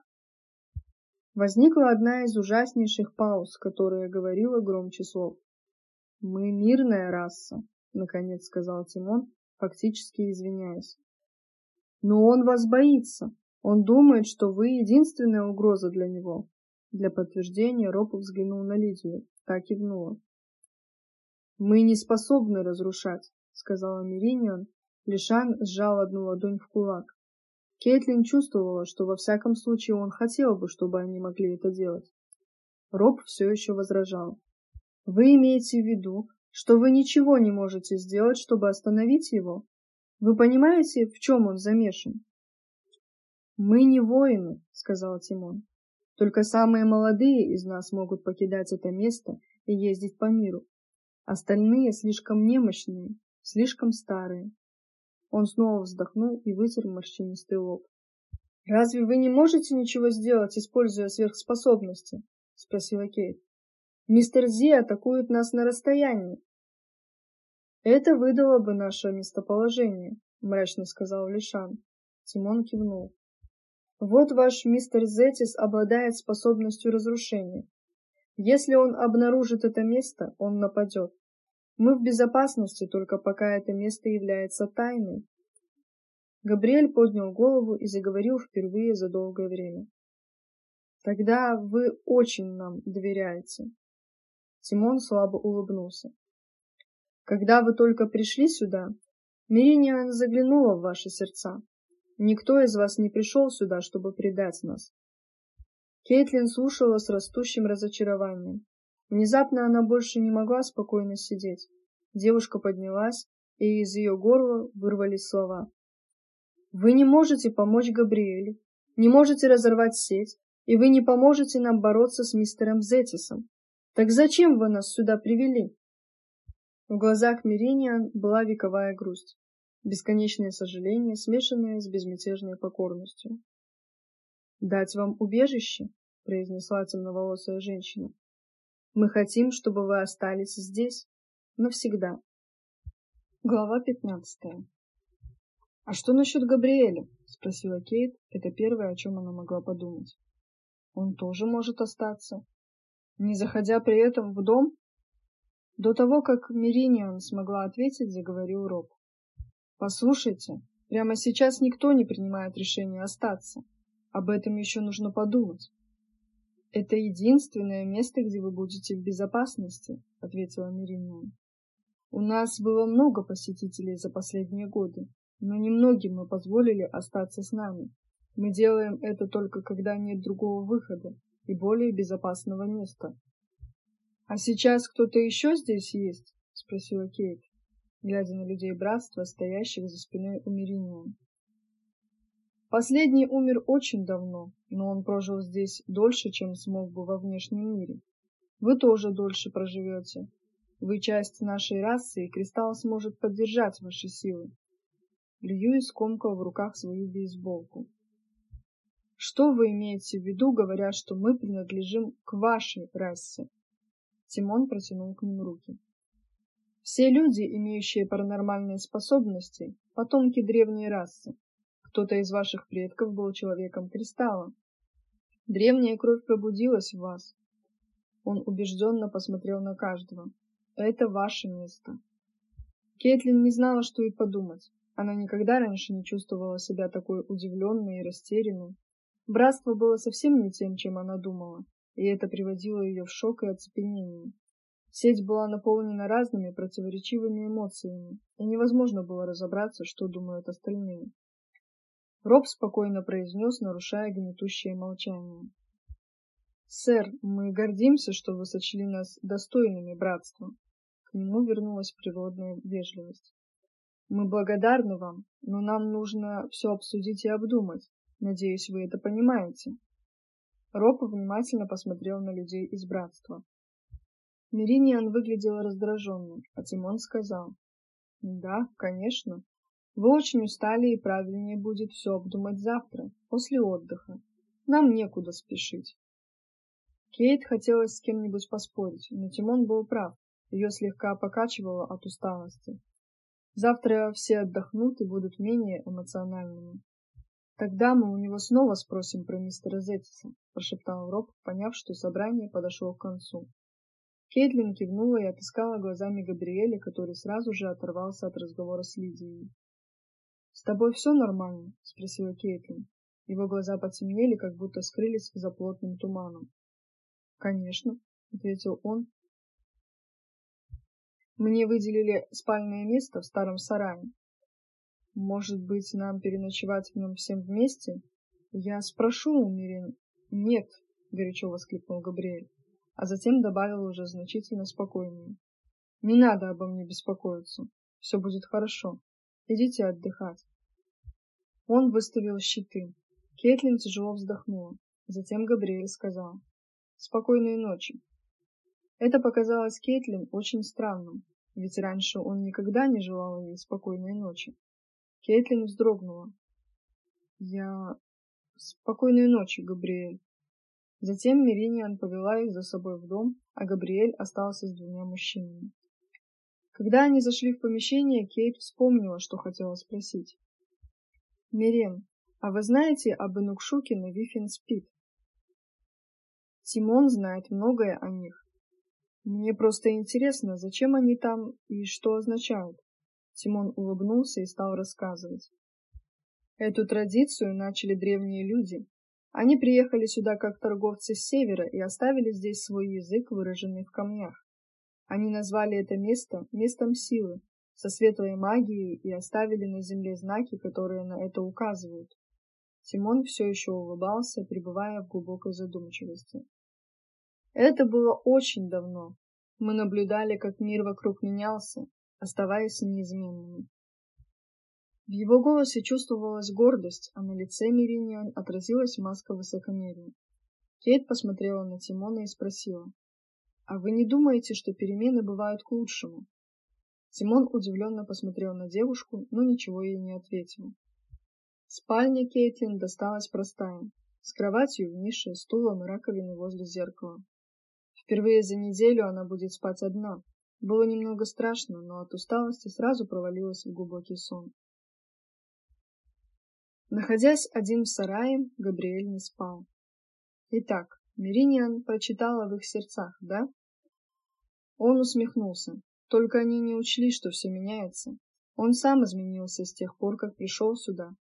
Возникла одна из ужаснейших пауз, которая говорила громче слов. «Мы мирная раса», — наконец сказал Тимон, фактически извиняясь. «Но он вас боится. Он думает, что вы единственная угроза для него». Для подтверждения Роб взглянул на Лидию, так кивнула. «Мы не способны разрушать», — сказала Мириниан. Лишан сжал одну ладонь в кулак. Кейтлин чувствовала, что во всяком случае он хотел бы, чтобы они могли это делать. Роб все еще возражал. Вы имеете в виду, что вы ничего не можете сделать, чтобы остановить его? Вы понимаете, в чем он замешан? Мы не воины, сказал Тимон. Только самые молодые из нас могут покидать это место и ездить по миру. Остальные слишком немощные, слишком старые. Он снова вздохнул и вытер морщинистый лоб. «Разве вы не можете ничего сделать, используя сверхспособности?» — спросила Кейт. «Мистер Зи атакует нас на расстоянии». «Это выдало бы наше местоположение», — мрачно сказал Лишан. Тимон кивнул. «Вот ваш мистер Зетис обладает способностью разрушения. Если он обнаружит это место, он нападет. Мы в безопасности только пока это место является тайной. Габриэль поднял голову и заговорил впервые за долгое время. Тогда вы очень нам доверяете. Тимон слабо улыбнулся. Когда вы только пришли сюда, Мириниан заглянула в ваши сердца. Никто из вас не пришел сюда, чтобы предать нас. Кейтлин слушала с растущим разочарованием. Внезапно она больше не могла спокойно сидеть. Девушка поднялась, и из ее горла вырвались слова. «Вы не можете помочь Габриэлю, не можете разорвать сеть, и вы не поможете нам бороться с мистером Зетисом. Так зачем вы нас сюда привели?» В глазах Мириниан была вековая грусть, бесконечное сожаление, смешанное с безмятежной покорностью. «Дать вам убежище?» — произнесла темноволосая женщина. Мы хотим, чтобы вы остались здесь навсегда. Глава пятнадцатая. А что насчет Габриэля? спросила Кейт. Это первое, о чем она могла подумать. Он тоже может остаться, не заходя при этом в дом? До того, как Мириниан смогла ответить, заговорил Роб. Послушайте, прямо сейчас никто не принимает решение остаться. Об этом еще нужно подумать. Это единственное место, где вы будете в безопасности, ответила Мириниан. У нас было много посетителей за последние годы, но немногим мы позволили остаться с нами. Мы делаем это только когда нет другого выхода и более безопасного места. А сейчас кто-то еще здесь есть? спросила Кейт, глядя на людей братства, стоящих за спиной у Мириниан. Последний умер очень давно, но он прожил здесь дольше, чем смог бы во внешнем мире. Вы тоже дольше проживете. Вы часть нашей расы, и кристалл сможет поддержать ваши силы. Льюис скомкал в руках свою бейсболку. Что вы имеете в виду, говоря, что мы принадлежим к вашей расе? Тимон протянул к ним руки. Все люди, имеющие паранормальные способности, потомки древней расы. Кто-то из ваших предков был человеком кристалла. Древняя кровь пробудилась в вас. Он убежденно посмотрел на каждого. Это ваше место. Кейтлин не знала, что и подумать. Она никогда раньше не чувствовала себя такой удивленной и растерянной. Братство было совсем не тем, чем она думала, и это приводило ее в шок и оцепенение. Сеть была наполнена разными противоречивыми эмоциями, и невозможно было разобраться, что думают остальные. Роб спокойно произнес, нарушая гнетущее молчание. «Сэр, мы гордимся, что вы сочли нас достойными братства». К нему вернулась природная вежливость. «Мы благодарны вам, но нам нужно все обсудить и обдумать. Надеюсь, вы это понимаете». Роб внимательно посмотрел на людей из братства. Мириниан выглядела раздраженной, а Тимон сказал. «Да, конечно. Вы очень устали, и правильнее будет все обдумать завтра, после отдыха. Нам некуда спешить». Кейт хотелось с кем-нибудь поспорить, но Тимон был прав. Ее слегка покачивало от усталости. Завтра все отдохнут и будут менее эмоциональными. Тогда мы у него снова спросим про мистера Зеттиса, прошептал Роб, поняв, что собрание подошло к концу. Кейтлин кивнула и отыскала глазами Габриэля, который сразу же оторвался от разговора с Лидией. «С тобой все нормально?» — спросила Кейтлин. Его глаза потемнели, как будто скрылись за плотным туманом. «Конечно», — ответил он. «Мне выделили спальное место в старом сарае. Может быть, нам переночевать в нем всем вместе? Я спрошу у Мирин». «Нет», — горячо воскликнул Габриэль а затем добавил уже значительно спокойнее. Не надо обо мне беспокоиться. Все будет хорошо. Идите отдыхать. Он выставил щиты. Кейтлин тяжело вздохнула. Затем Габриэль сказал. Спокойной ночи. Это показалось Кейтлин очень странным, ведь раньше он никогда не желал ей спокойной ночи. Кейтлин вздрогнула. Я... Спокойной ночи, Габриэль. Затем Мириниан повела их за собой в дом, а Габриэль остался с двумя мужчинами. Когда они зашли в помещение, Кейт вспомнила, что хотела спросить. «Мирен, а вы знаете об Инукшукине Вифин Спит?» Тимон знает многое о них. Мне просто интересно, зачем они там и что означают. Тимон улыбнулся и стал рассказывать. Эту традицию начали древние люди, они приехали сюда как торговцы с севера и оставили здесь свой язык, выраженный в камнях. Они назвали это место местом силы, со светлой магией и оставили на земле знаки, которые на это указывают. Симон все еще улыбался, пребывая в глубокой задумчивости. Это было очень давно. Мы наблюдали, как мир вокруг менялся, оставаясь неизменными. В его голосе чувствовалась гордость, а на лице Мириниан отразилась маска высокомерия. Кейт посмотрела на Тимона и спросила, «А вы не думаете, что перемены бывают к лучшему?» Тимон удивленно посмотрел на девушку, но ничего ей не ответил. Спальня Кейтлин досталась простая, с кроватью в нише, стулом и раковиной возле зеркала. Впервые за неделю она будет спать одна. Было немного страшно, но от усталости сразу провалилась в глубокий сон. Находясь один в сарае, Габриэль не спал. Итак, Мириниан прочитала в их сердцах, да? Он усмехнулся. Только они не учли, что все меняется. Он сам изменился с тех пор, как пришел сюда.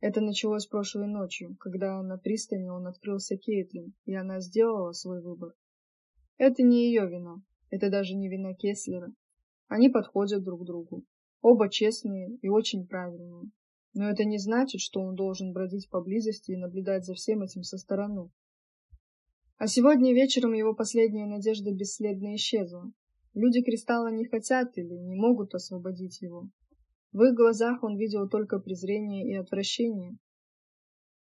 Это началось прошлой ночью, когда на пристани он открылся Кейтлин, и она сделала свой выбор. Это не ее вина, это даже не вина Кеслера. Они подходят друг другу. Оба честные и очень правильные. Но это не значит, что он должен бродить поблизости и наблюдать за всем этим со стороны. А сегодня вечером его последняя надежда бесследно исчезла. Люди Кристалла не хотят или не могут освободить его. В их глазах он видел только презрение и отвращение.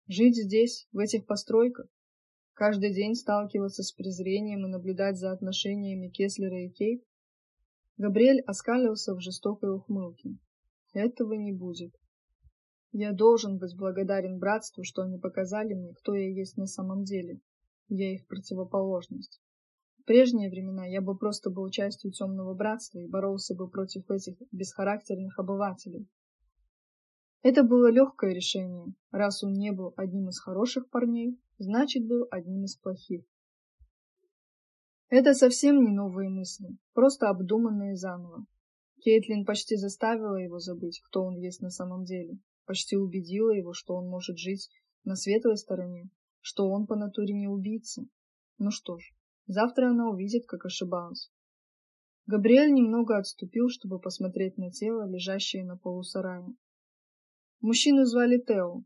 Жить здесь, в этих постройках, каждый день сталкиваться с презрением и наблюдать за отношениями Кеслера и Кейт, Габриэль оскалился в жестокой ухмылке. Этого не будет. Я должен быть благодарен братству, что они показали мне, кто я есть на самом деле. Я их противоположность. В прежние времена я бы просто был частью темного братства и боролся бы против этих бесхарактерных обывателей. Это было легкое решение. Раз он не был одним из хороших парней, значит, был одним из плохих. Это совсем не новые мысли, просто обдуманные заново. Кейтлин почти заставила его забыть, кто он есть на самом деле почти убедила его, что он может жить на светлой стороне, что он по натуре не убийца. Ну что ж, завтра она увидит, как ошибалась. Габриэль немного отступил, чтобы посмотреть на тело, лежащее на полу сарая. Мужчину звали Тео.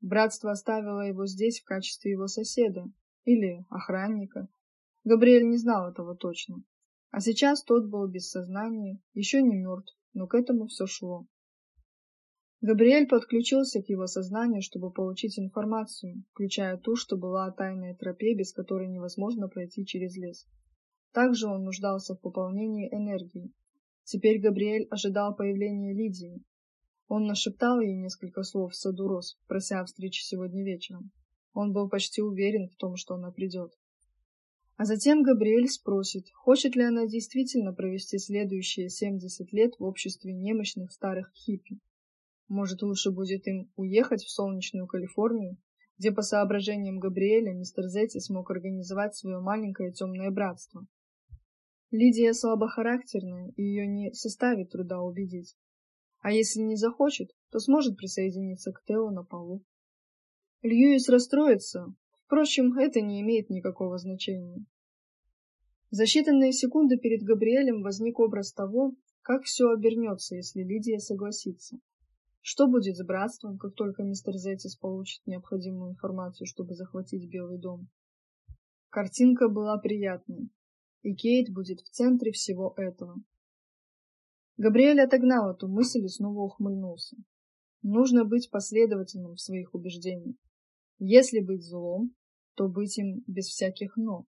Братство оставило его здесь в качестве его соседа или охранника. Габриэль не знал этого точно. А сейчас тот был без сознания, еще не мертв, но к этому все шло. Габриэль подключился к его сознанию, чтобы получить информацию, включая ту, что была о тайной тропе, без которой невозможно пройти через лес. Также он нуждался в пополнении энергии. Теперь Габриэль ожидал появления Лидии. Он нашептал ей несколько слов в саду роз, прося о встрече сегодня вечером. Он был почти уверен в том, что она придет. А затем Габриэль спросит, хочет ли она действительно провести следующие 70 лет в обществе немощных старых хиппи. Может, лучше будет им уехать в солнечную Калифорнию, где по соображениям Габриэля мистер Зетти смог организовать свое маленькое темное братство. Лидия слабохарактерная, и ее не составит труда убедить. А если не захочет, то сможет присоединиться к Тео на полу. Льюис расстроится. Впрочем, это не имеет никакого значения. За считанные секунды перед Габриэлем возник образ того, как все обернется, если Лидия согласится. Что будет с братством, как только мистер Зетис получит необходимую информацию, чтобы захватить Белый дом? Картинка была приятной, и Кейт будет в центре всего этого. Габриэль отогнал эту мысль и снова ухмыльнулся. Нужно быть последовательным в своих убеждениях. Если быть злом, то быть им без всяких «но».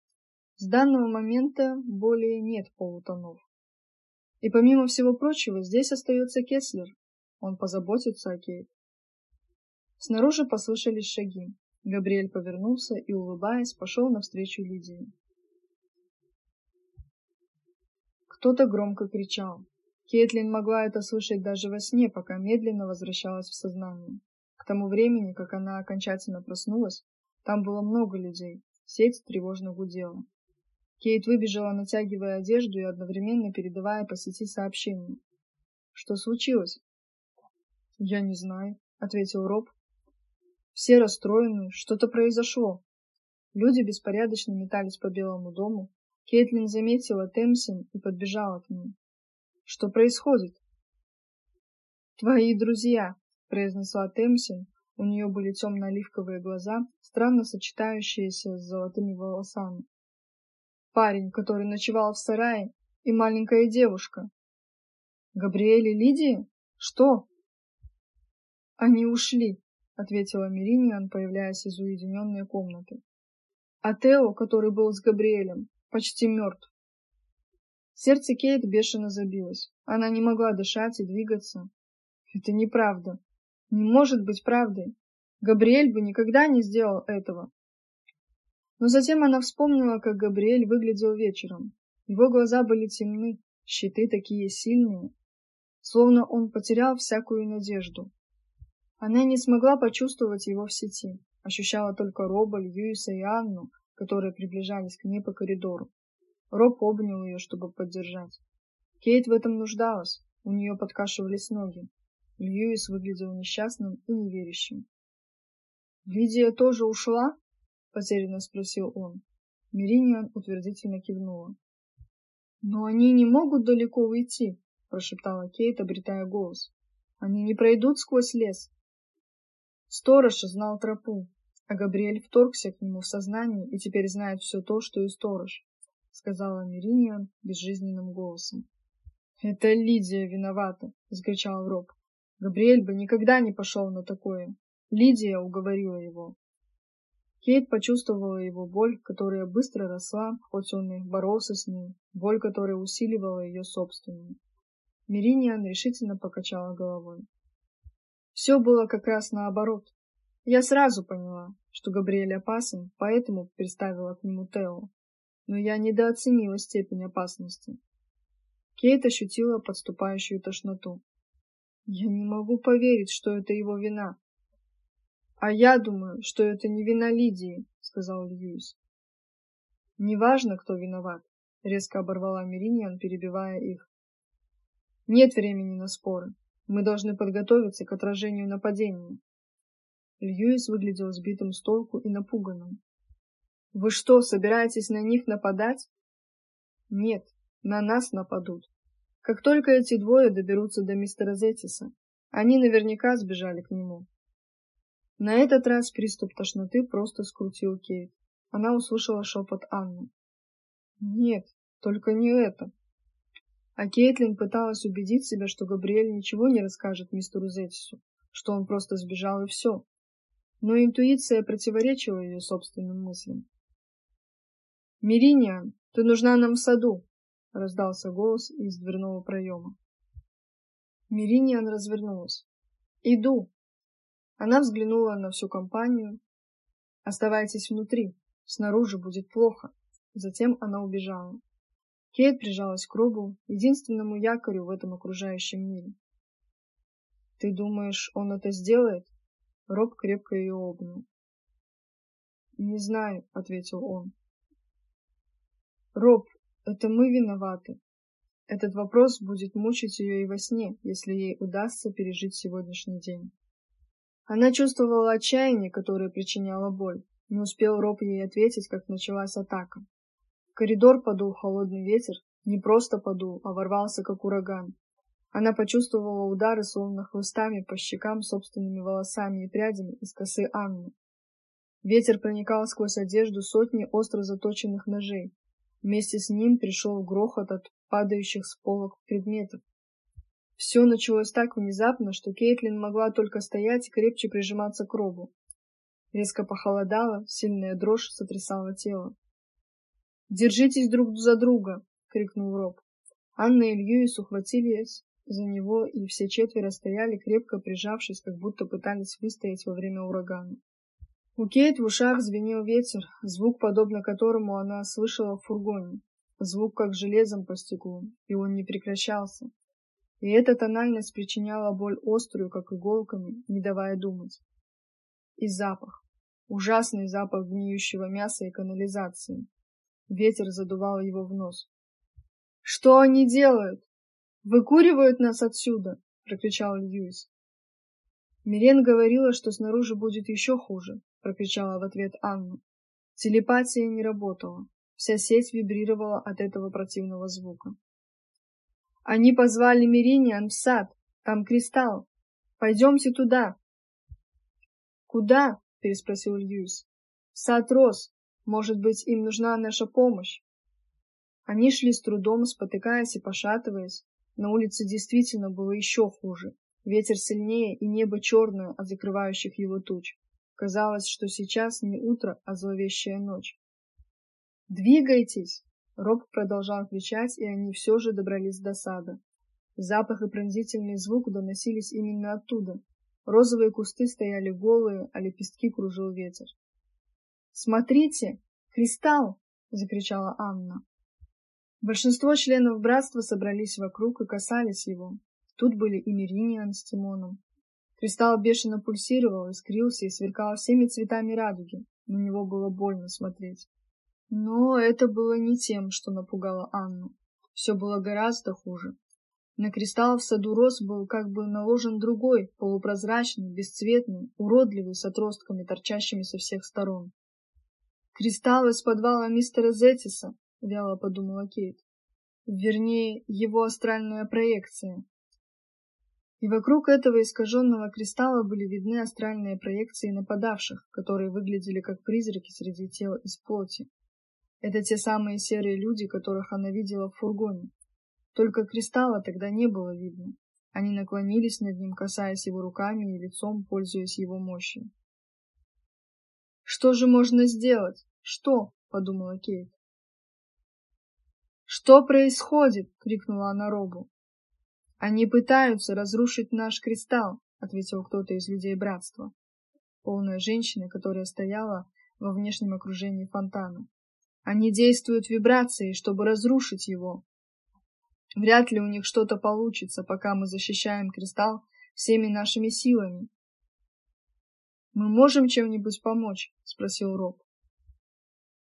С данного момента более нет полутонов. И помимо всего прочего, здесь остается Кеслер, он позаботится о Кейт. Снаружи послышались шаги. Габриэль повернулся и, улыбаясь, пошел навстречу Лидии. Кто-то громко кричал. Кейтлин могла это слышать даже во сне, пока медленно возвращалась в сознание. К тому времени, как она окончательно проснулась, там было много людей. Сеть тревожно гудела. Кейт выбежала, натягивая одежду и одновременно передавая по сети сообщения. Что случилось? Я не знаю, ответил Роб. Все расстроены, что-то произошло. Люди беспорядочно метались по Белому дому. Кейтлин заметила Темсин и подбежала к ним. Что происходит? Твои друзья, произнесла Темсин. У нее были темно-оливковые глаза, странно сочетающиеся с золотыми волосами. Парень, который ночевал в сарае, и маленькая девушка. Габриэль и Лидия? Что? Они ушли, ответила Мириниан, появляясь из уединенной комнаты. А Тео, который был с Габриэлем, почти мертв. Сердце Кейт бешено забилось. Она не могла дышать и двигаться. Это неправда. Не может быть правдой. Габриэль бы никогда не сделал этого. Но затем она вспомнила, как Габриэль выглядел вечером. Его глаза были темны, щиты такие сильные, словно он потерял всякую надежду. Она не смогла почувствовать его в сети, ощущала только Роба, Льюиса и Анну, которые приближались к ней по коридору. Роб обнял ее, чтобы поддержать. Кейт в этом нуждалась, у нее подкашивались ноги. Льюис выглядел несчастным и неверящим. «Лидия тоже ушла?» — потерянно спросил он. Мириниан утвердительно кивнула. «Но они не могут далеко уйти», — прошептала Кейт, обретая голос. «Они не пройдут сквозь лес. Сторож знал тропу, а Габриэль вторгся к нему в сознание и теперь знает все то, что и сторож, сказала Мириниан безжизненным голосом. Это Лидия виновата, закричал Роб. Габриэль бы никогда не пошел на такое. Лидия уговорила его. Кейт почувствовала его боль, которая быстро росла, хоть он и боролся с ней, боль, которая усиливала ее собственную. Мириниан решительно покачала головой. Все было как раз наоборот. Я сразу поняла, что Габриэль опасен, поэтому приставила к нему Тео. Но я недооценила степень опасности. Кейт ощутила подступающую тошноту. Я не могу поверить, что это его вина. А я думаю, что это не вина Лидии, сказал Льюис. Неважно, кто виноват, резко оборвала Мириниан, перебивая их. Нет времени на споры. Мы должны подготовиться к отражению нападения. Льюис выглядел сбитым с толку и напуганным. Вы что, собираетесь на них нападать? Нет, на нас нападут. Как только эти двое доберутся до мистера Зетиса, они наверняка сбежали к нему. На этот раз приступ тошноты просто скрутил Кейт. Она услышала шепот Анны. Нет, только не это. А Кейтлин пыталась убедить себя, что Габриэль ничего не расскажет мистеру Зетису. что он просто сбежал и все. Но интуиция противоречила ее собственным мыслям. «Мириниан, ты нужна нам в саду!» — раздался голос из дверного проема. Мириниан развернулась. «Иду!» Она взглянула на всю компанию. «Оставайтесь внутри, снаружи будет плохо». Затем она убежала. Кейт прижалась к Робу, единственному якорю в этом окружающем мире. «Ты думаешь, он это сделает?» Роб крепко ее обнял. «Не знаю», — ответил он. «Роб, это мы виноваты. Этот вопрос будет мучить ее и во сне, если ей удастся пережить сегодняшний день». Она чувствовала отчаяние, которое причиняло боль. Не успел Роб ей ответить, как началась атака. Коридор подул холодный ветер, не просто подул, а ворвался, как ураган. Она почувствовала удары, словно хвостами по щекам собственными волосами и прядями из косы Анны. Ветер проникал сквозь одежду сотни остро заточенных ножей. Вместе с ним пришел грохот от падающих с полок предметов. Все началось так внезапно, что Кейтлин могла только стоять и крепче прижиматься к робу. Резко похолодало, сильная дрожь сотрясала тело. «Держитесь друг за друга!» — крикнул Роб. Анна и Льюис ухватились за него, и все четверо стояли, крепко прижавшись, как будто пытались выстоять во время урагана. У Кейт в ушах звенел ветер, звук, подобно которому она слышала в фургоне. Звук, как железом по стеклу, и он не прекращался. И эта тональность причиняла боль острую, как иголками, не давая думать. И запах. Ужасный запах гниющего мяса и канализации. Ветер задувал его в нос. «Что они делают?» «Выкуривают нас отсюда!» — прокричал Льюис. Мирен говорила, что снаружи будет еще хуже, — прокричала в ответ Анна. Телепатия не работала. Вся сеть вибрировала от этого противного звука. Они позвали Мириниан в сад. Там кристалл. Пойдемте туда. Куда? — переспросил Льюис. Сад рос. Может быть, им нужна наша помощь. Они шли с трудом, спотыкаясь и пошатываясь. На улице действительно было еще хуже. Ветер сильнее, и небо черное от закрывающих его туч. Казалось, что сейчас не утро, а зловещая ночь. «Двигайтесь!» Роб продолжал кричать, и они все же добрались до сада. Запах и пронзительный звук доносились именно оттуда. Розовые кусты стояли голые, а лепестки кружил ветер. «Смотрите! Кристалл!» — закричала Анна. Большинство членов братства собрались вокруг и касались его. Тут были и Мириниан с Тимоном. Кристалл бешено пульсировал, искрился и сверкал всеми цветами радуги. На него было больно смотреть. Но это было не тем, что напугало Анну. Все было гораздо хуже. На кристалл в саду роз был как бы наложен другой, полупрозрачный, бесцветный, уродливый, с отростками, торчащими со всех сторон. «Кристалл из подвала мистера Зетиса», — вяло подумала Кейт. Вернее, его астральная проекция. И вокруг этого искаженного кристалла были видны астральные проекции нападавших, которые выглядели как призраки среди тел из плоти. Это те самые серые люди, которых она видела в фургоне. Только кристалла тогда не было видно. Они наклонились над ним, касаясь его руками и лицом, пользуясь его мощью. «Что же можно сделать? Что?» — подумала Кейт. «Что происходит?» — крикнула она Робу. «Они пытаются разрушить наш кристалл», — ответил кто-то из людей братства. Полная женщина, которая стояла во внешнем окружении фонтана. «Они действуют вибрацией, чтобы разрушить его. Вряд ли у них что-то получится, пока мы защищаем кристалл всеми нашими силами». «Мы можем чем-нибудь помочь?» — спросил Роб.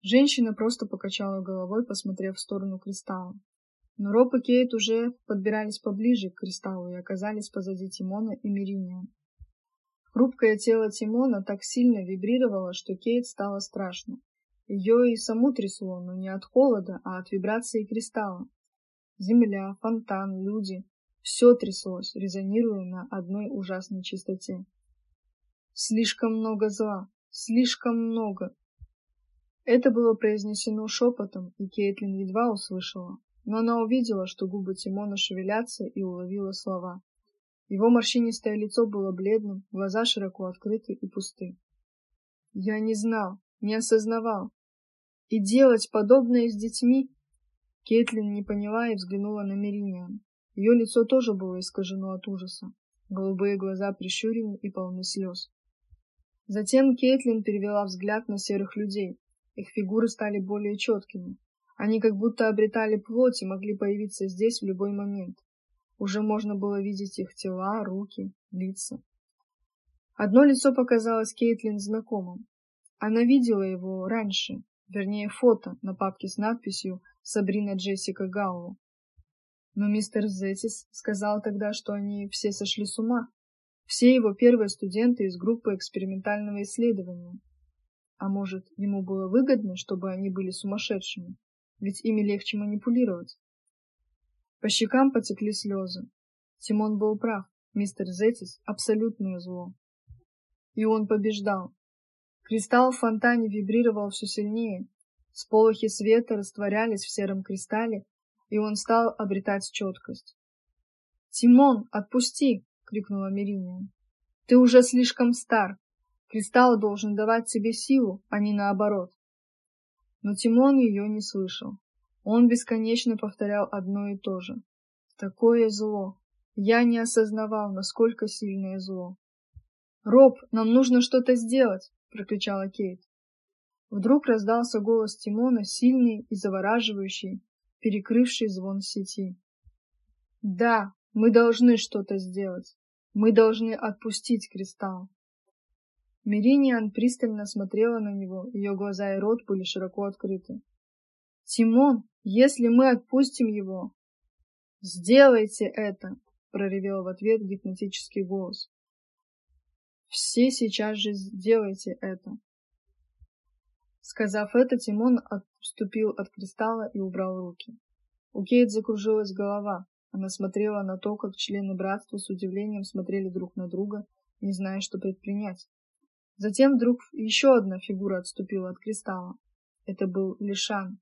Женщина просто покачала головой, посмотрев в сторону кристалла. Но Роб и Кейт уже подбирались поближе к кристаллу и оказались позади Тимона и Мириния. Хрупкое тело Тимона так сильно вибрировало, что Кейт стало страшно. Ее и саму трясло, но не от холода, а от вибрации кристалла. Земля, фонтан, люди — все тряслось, резонируя на одной ужасной чистоте. Слишком много зла, слишком много, это было произнесено шепотом, и Кейтлин едва услышала, но она увидела, что губы Тимона шевелятся и уловила слова. Его морщинистое лицо было бледным, глаза широко открыты и пусты. Я не знал, не осознавал. И делать подобное с детьми... Кейтлин не поняла и взглянула на Мериниан. Ее лицо тоже было искажено от ужаса. Голубые глаза прищурены и полны слез. Затем Кейтлин перевела взгляд на серых людей. Их фигуры стали более четкими. Они как будто обретали плоть и могли появиться здесь в любой момент. Уже можно было видеть их тела, руки, лица. Одно лицо показалось Кейтлин знакомым. Она видела его раньше, вернее фото на папке с надписью «Сабрина Джессика Галло». Но мистер Зетис сказал тогда, что они все сошли с ума. Все его первые студенты из группы экспериментального исследования. А может, ему было выгодно, чтобы они были сумасшедшими? Ведь ими легче манипулировать. По щекам потекли слезы. Тимон был прав. Мистер Зетис — абсолютное зло. И он побеждал. Кристалл в фонтане вибрировал все сильнее. Сполохи света растворялись в сером кристалле, и он стал обретать четкость. «Тимон, отпусти!» — крикнула Мериния. «Ты уже слишком стар. Кристалл должен давать тебе силу, а не наоборот». Но Тимон ее не слышал. Он бесконечно повторял одно и то же. Такое зло. Я не осознавал, насколько сильное зло. «Роб, нам нужно что-то сделать!» — прокричала Кейт. Вдруг раздался голос Тимона, сильный и завораживающий, перекрывший звон сети. «Да, мы должны что-то сделать. Мы должны отпустить кристалл». Мериниан пристально смотрела на него, ее глаза и рот были широко открыты. «Тимон, если мы отпустим его...» «Сделайте это!» — проревел в ответ гипнотический голос. «Все сейчас же сделайте это!» Сказав это, Тимон отступил от кристалла и убрал руки. У Кейт закружилась голова. Она смотрела на то, как члены братства с удивлением смотрели друг на друга, не зная, что предпринять. Затем вдруг еще одна фигура отступила от кристалла. Это был Лишан.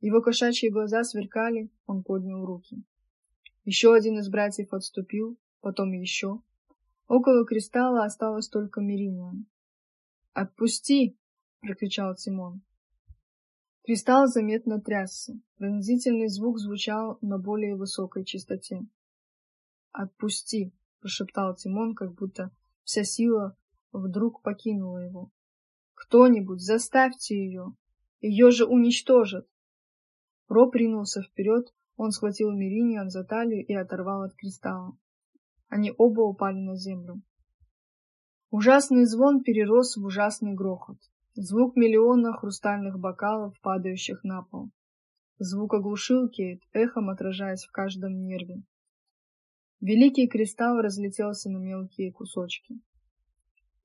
Его кошачьи глаза сверкали, он поднял руки. Еще один из братьев отступил, потом еще. Около кристалла осталось только Мериниан. «Отпусти!» — прокричал Тимон. Кристалл заметно трясся. Пронзительный звук звучал на более высокой частоте. «Отпусти!» — прошептал Тимон, как будто вся сила вдруг покинула его. «Кто-нибудь, заставьте ее! Ее же уничтожат!» Роб ринулся вперед, он схватил Мериниан за талию и оторвал от кристалла. Они оба упали на землю. Ужасный звон перерос в ужасный грохот. Звук миллиона хрустальных бокалов, падающих на пол. Звук оглушил Кейт, эхом отражаясь в каждом нерве. Великий кристалл разлетелся на мелкие кусочки.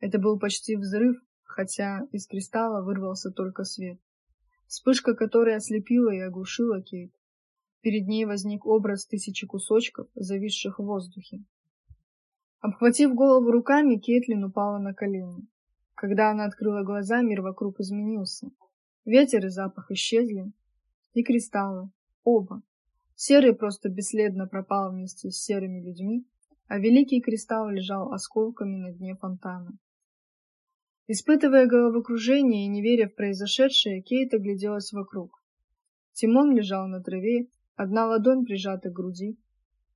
Это был почти взрыв, хотя из кристалла вырвался только свет вспышка которой ослепила и оглушила Кейт. Перед ней возник образ тысячи кусочков, зависших в воздухе. Обхватив голову руками, Кейтлин упала на колени. Когда она открыла глаза, мир вокруг изменился. Ветер и запах исчезли, и кристаллы, оба. Серый просто бесследно пропал вместе с серыми людьми, а великий кристалл лежал осколками на дне фонтана. Испытывая головокружение и не веря в произошедшее, Кейт огляделась вокруг. Тимон лежал на траве, одна ладонь прижата к груди.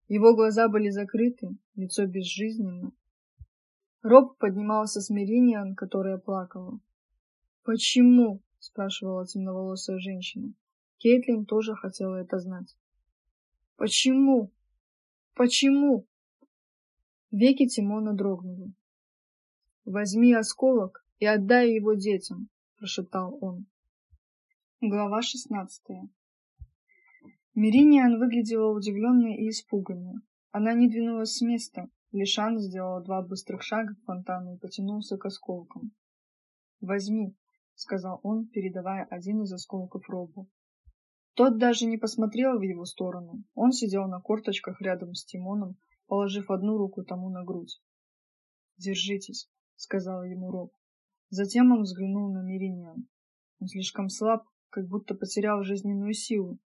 Его глаза были закрыты, лицо безжизненно. Роб поднимался с Мериниан, которая плакала. «Почему?» — спрашивала темноволосая женщина. Кейтлин тоже хотела это знать. «Почему? Почему?» Веки Тимона дрогнули. «Возьми осколок и отдай его детям», — прошептал он. Глава шестнадцатая. Мириниан выглядела удивленной и испуганной. Она не двинулась с места. Лишан сделал два быстрых шага к фонтану и потянулся к осколкам. «Возьми», — сказал он, передавая один из осколков Робу. Тот даже не посмотрел в его сторону. Он сидел на корточках рядом с Тимоном, положив одну руку тому на грудь. «Держитесь», сказал ему Роб. Затем он взглянул на Мириниан. Он слишком слаб, как будто потерял жизненную силу.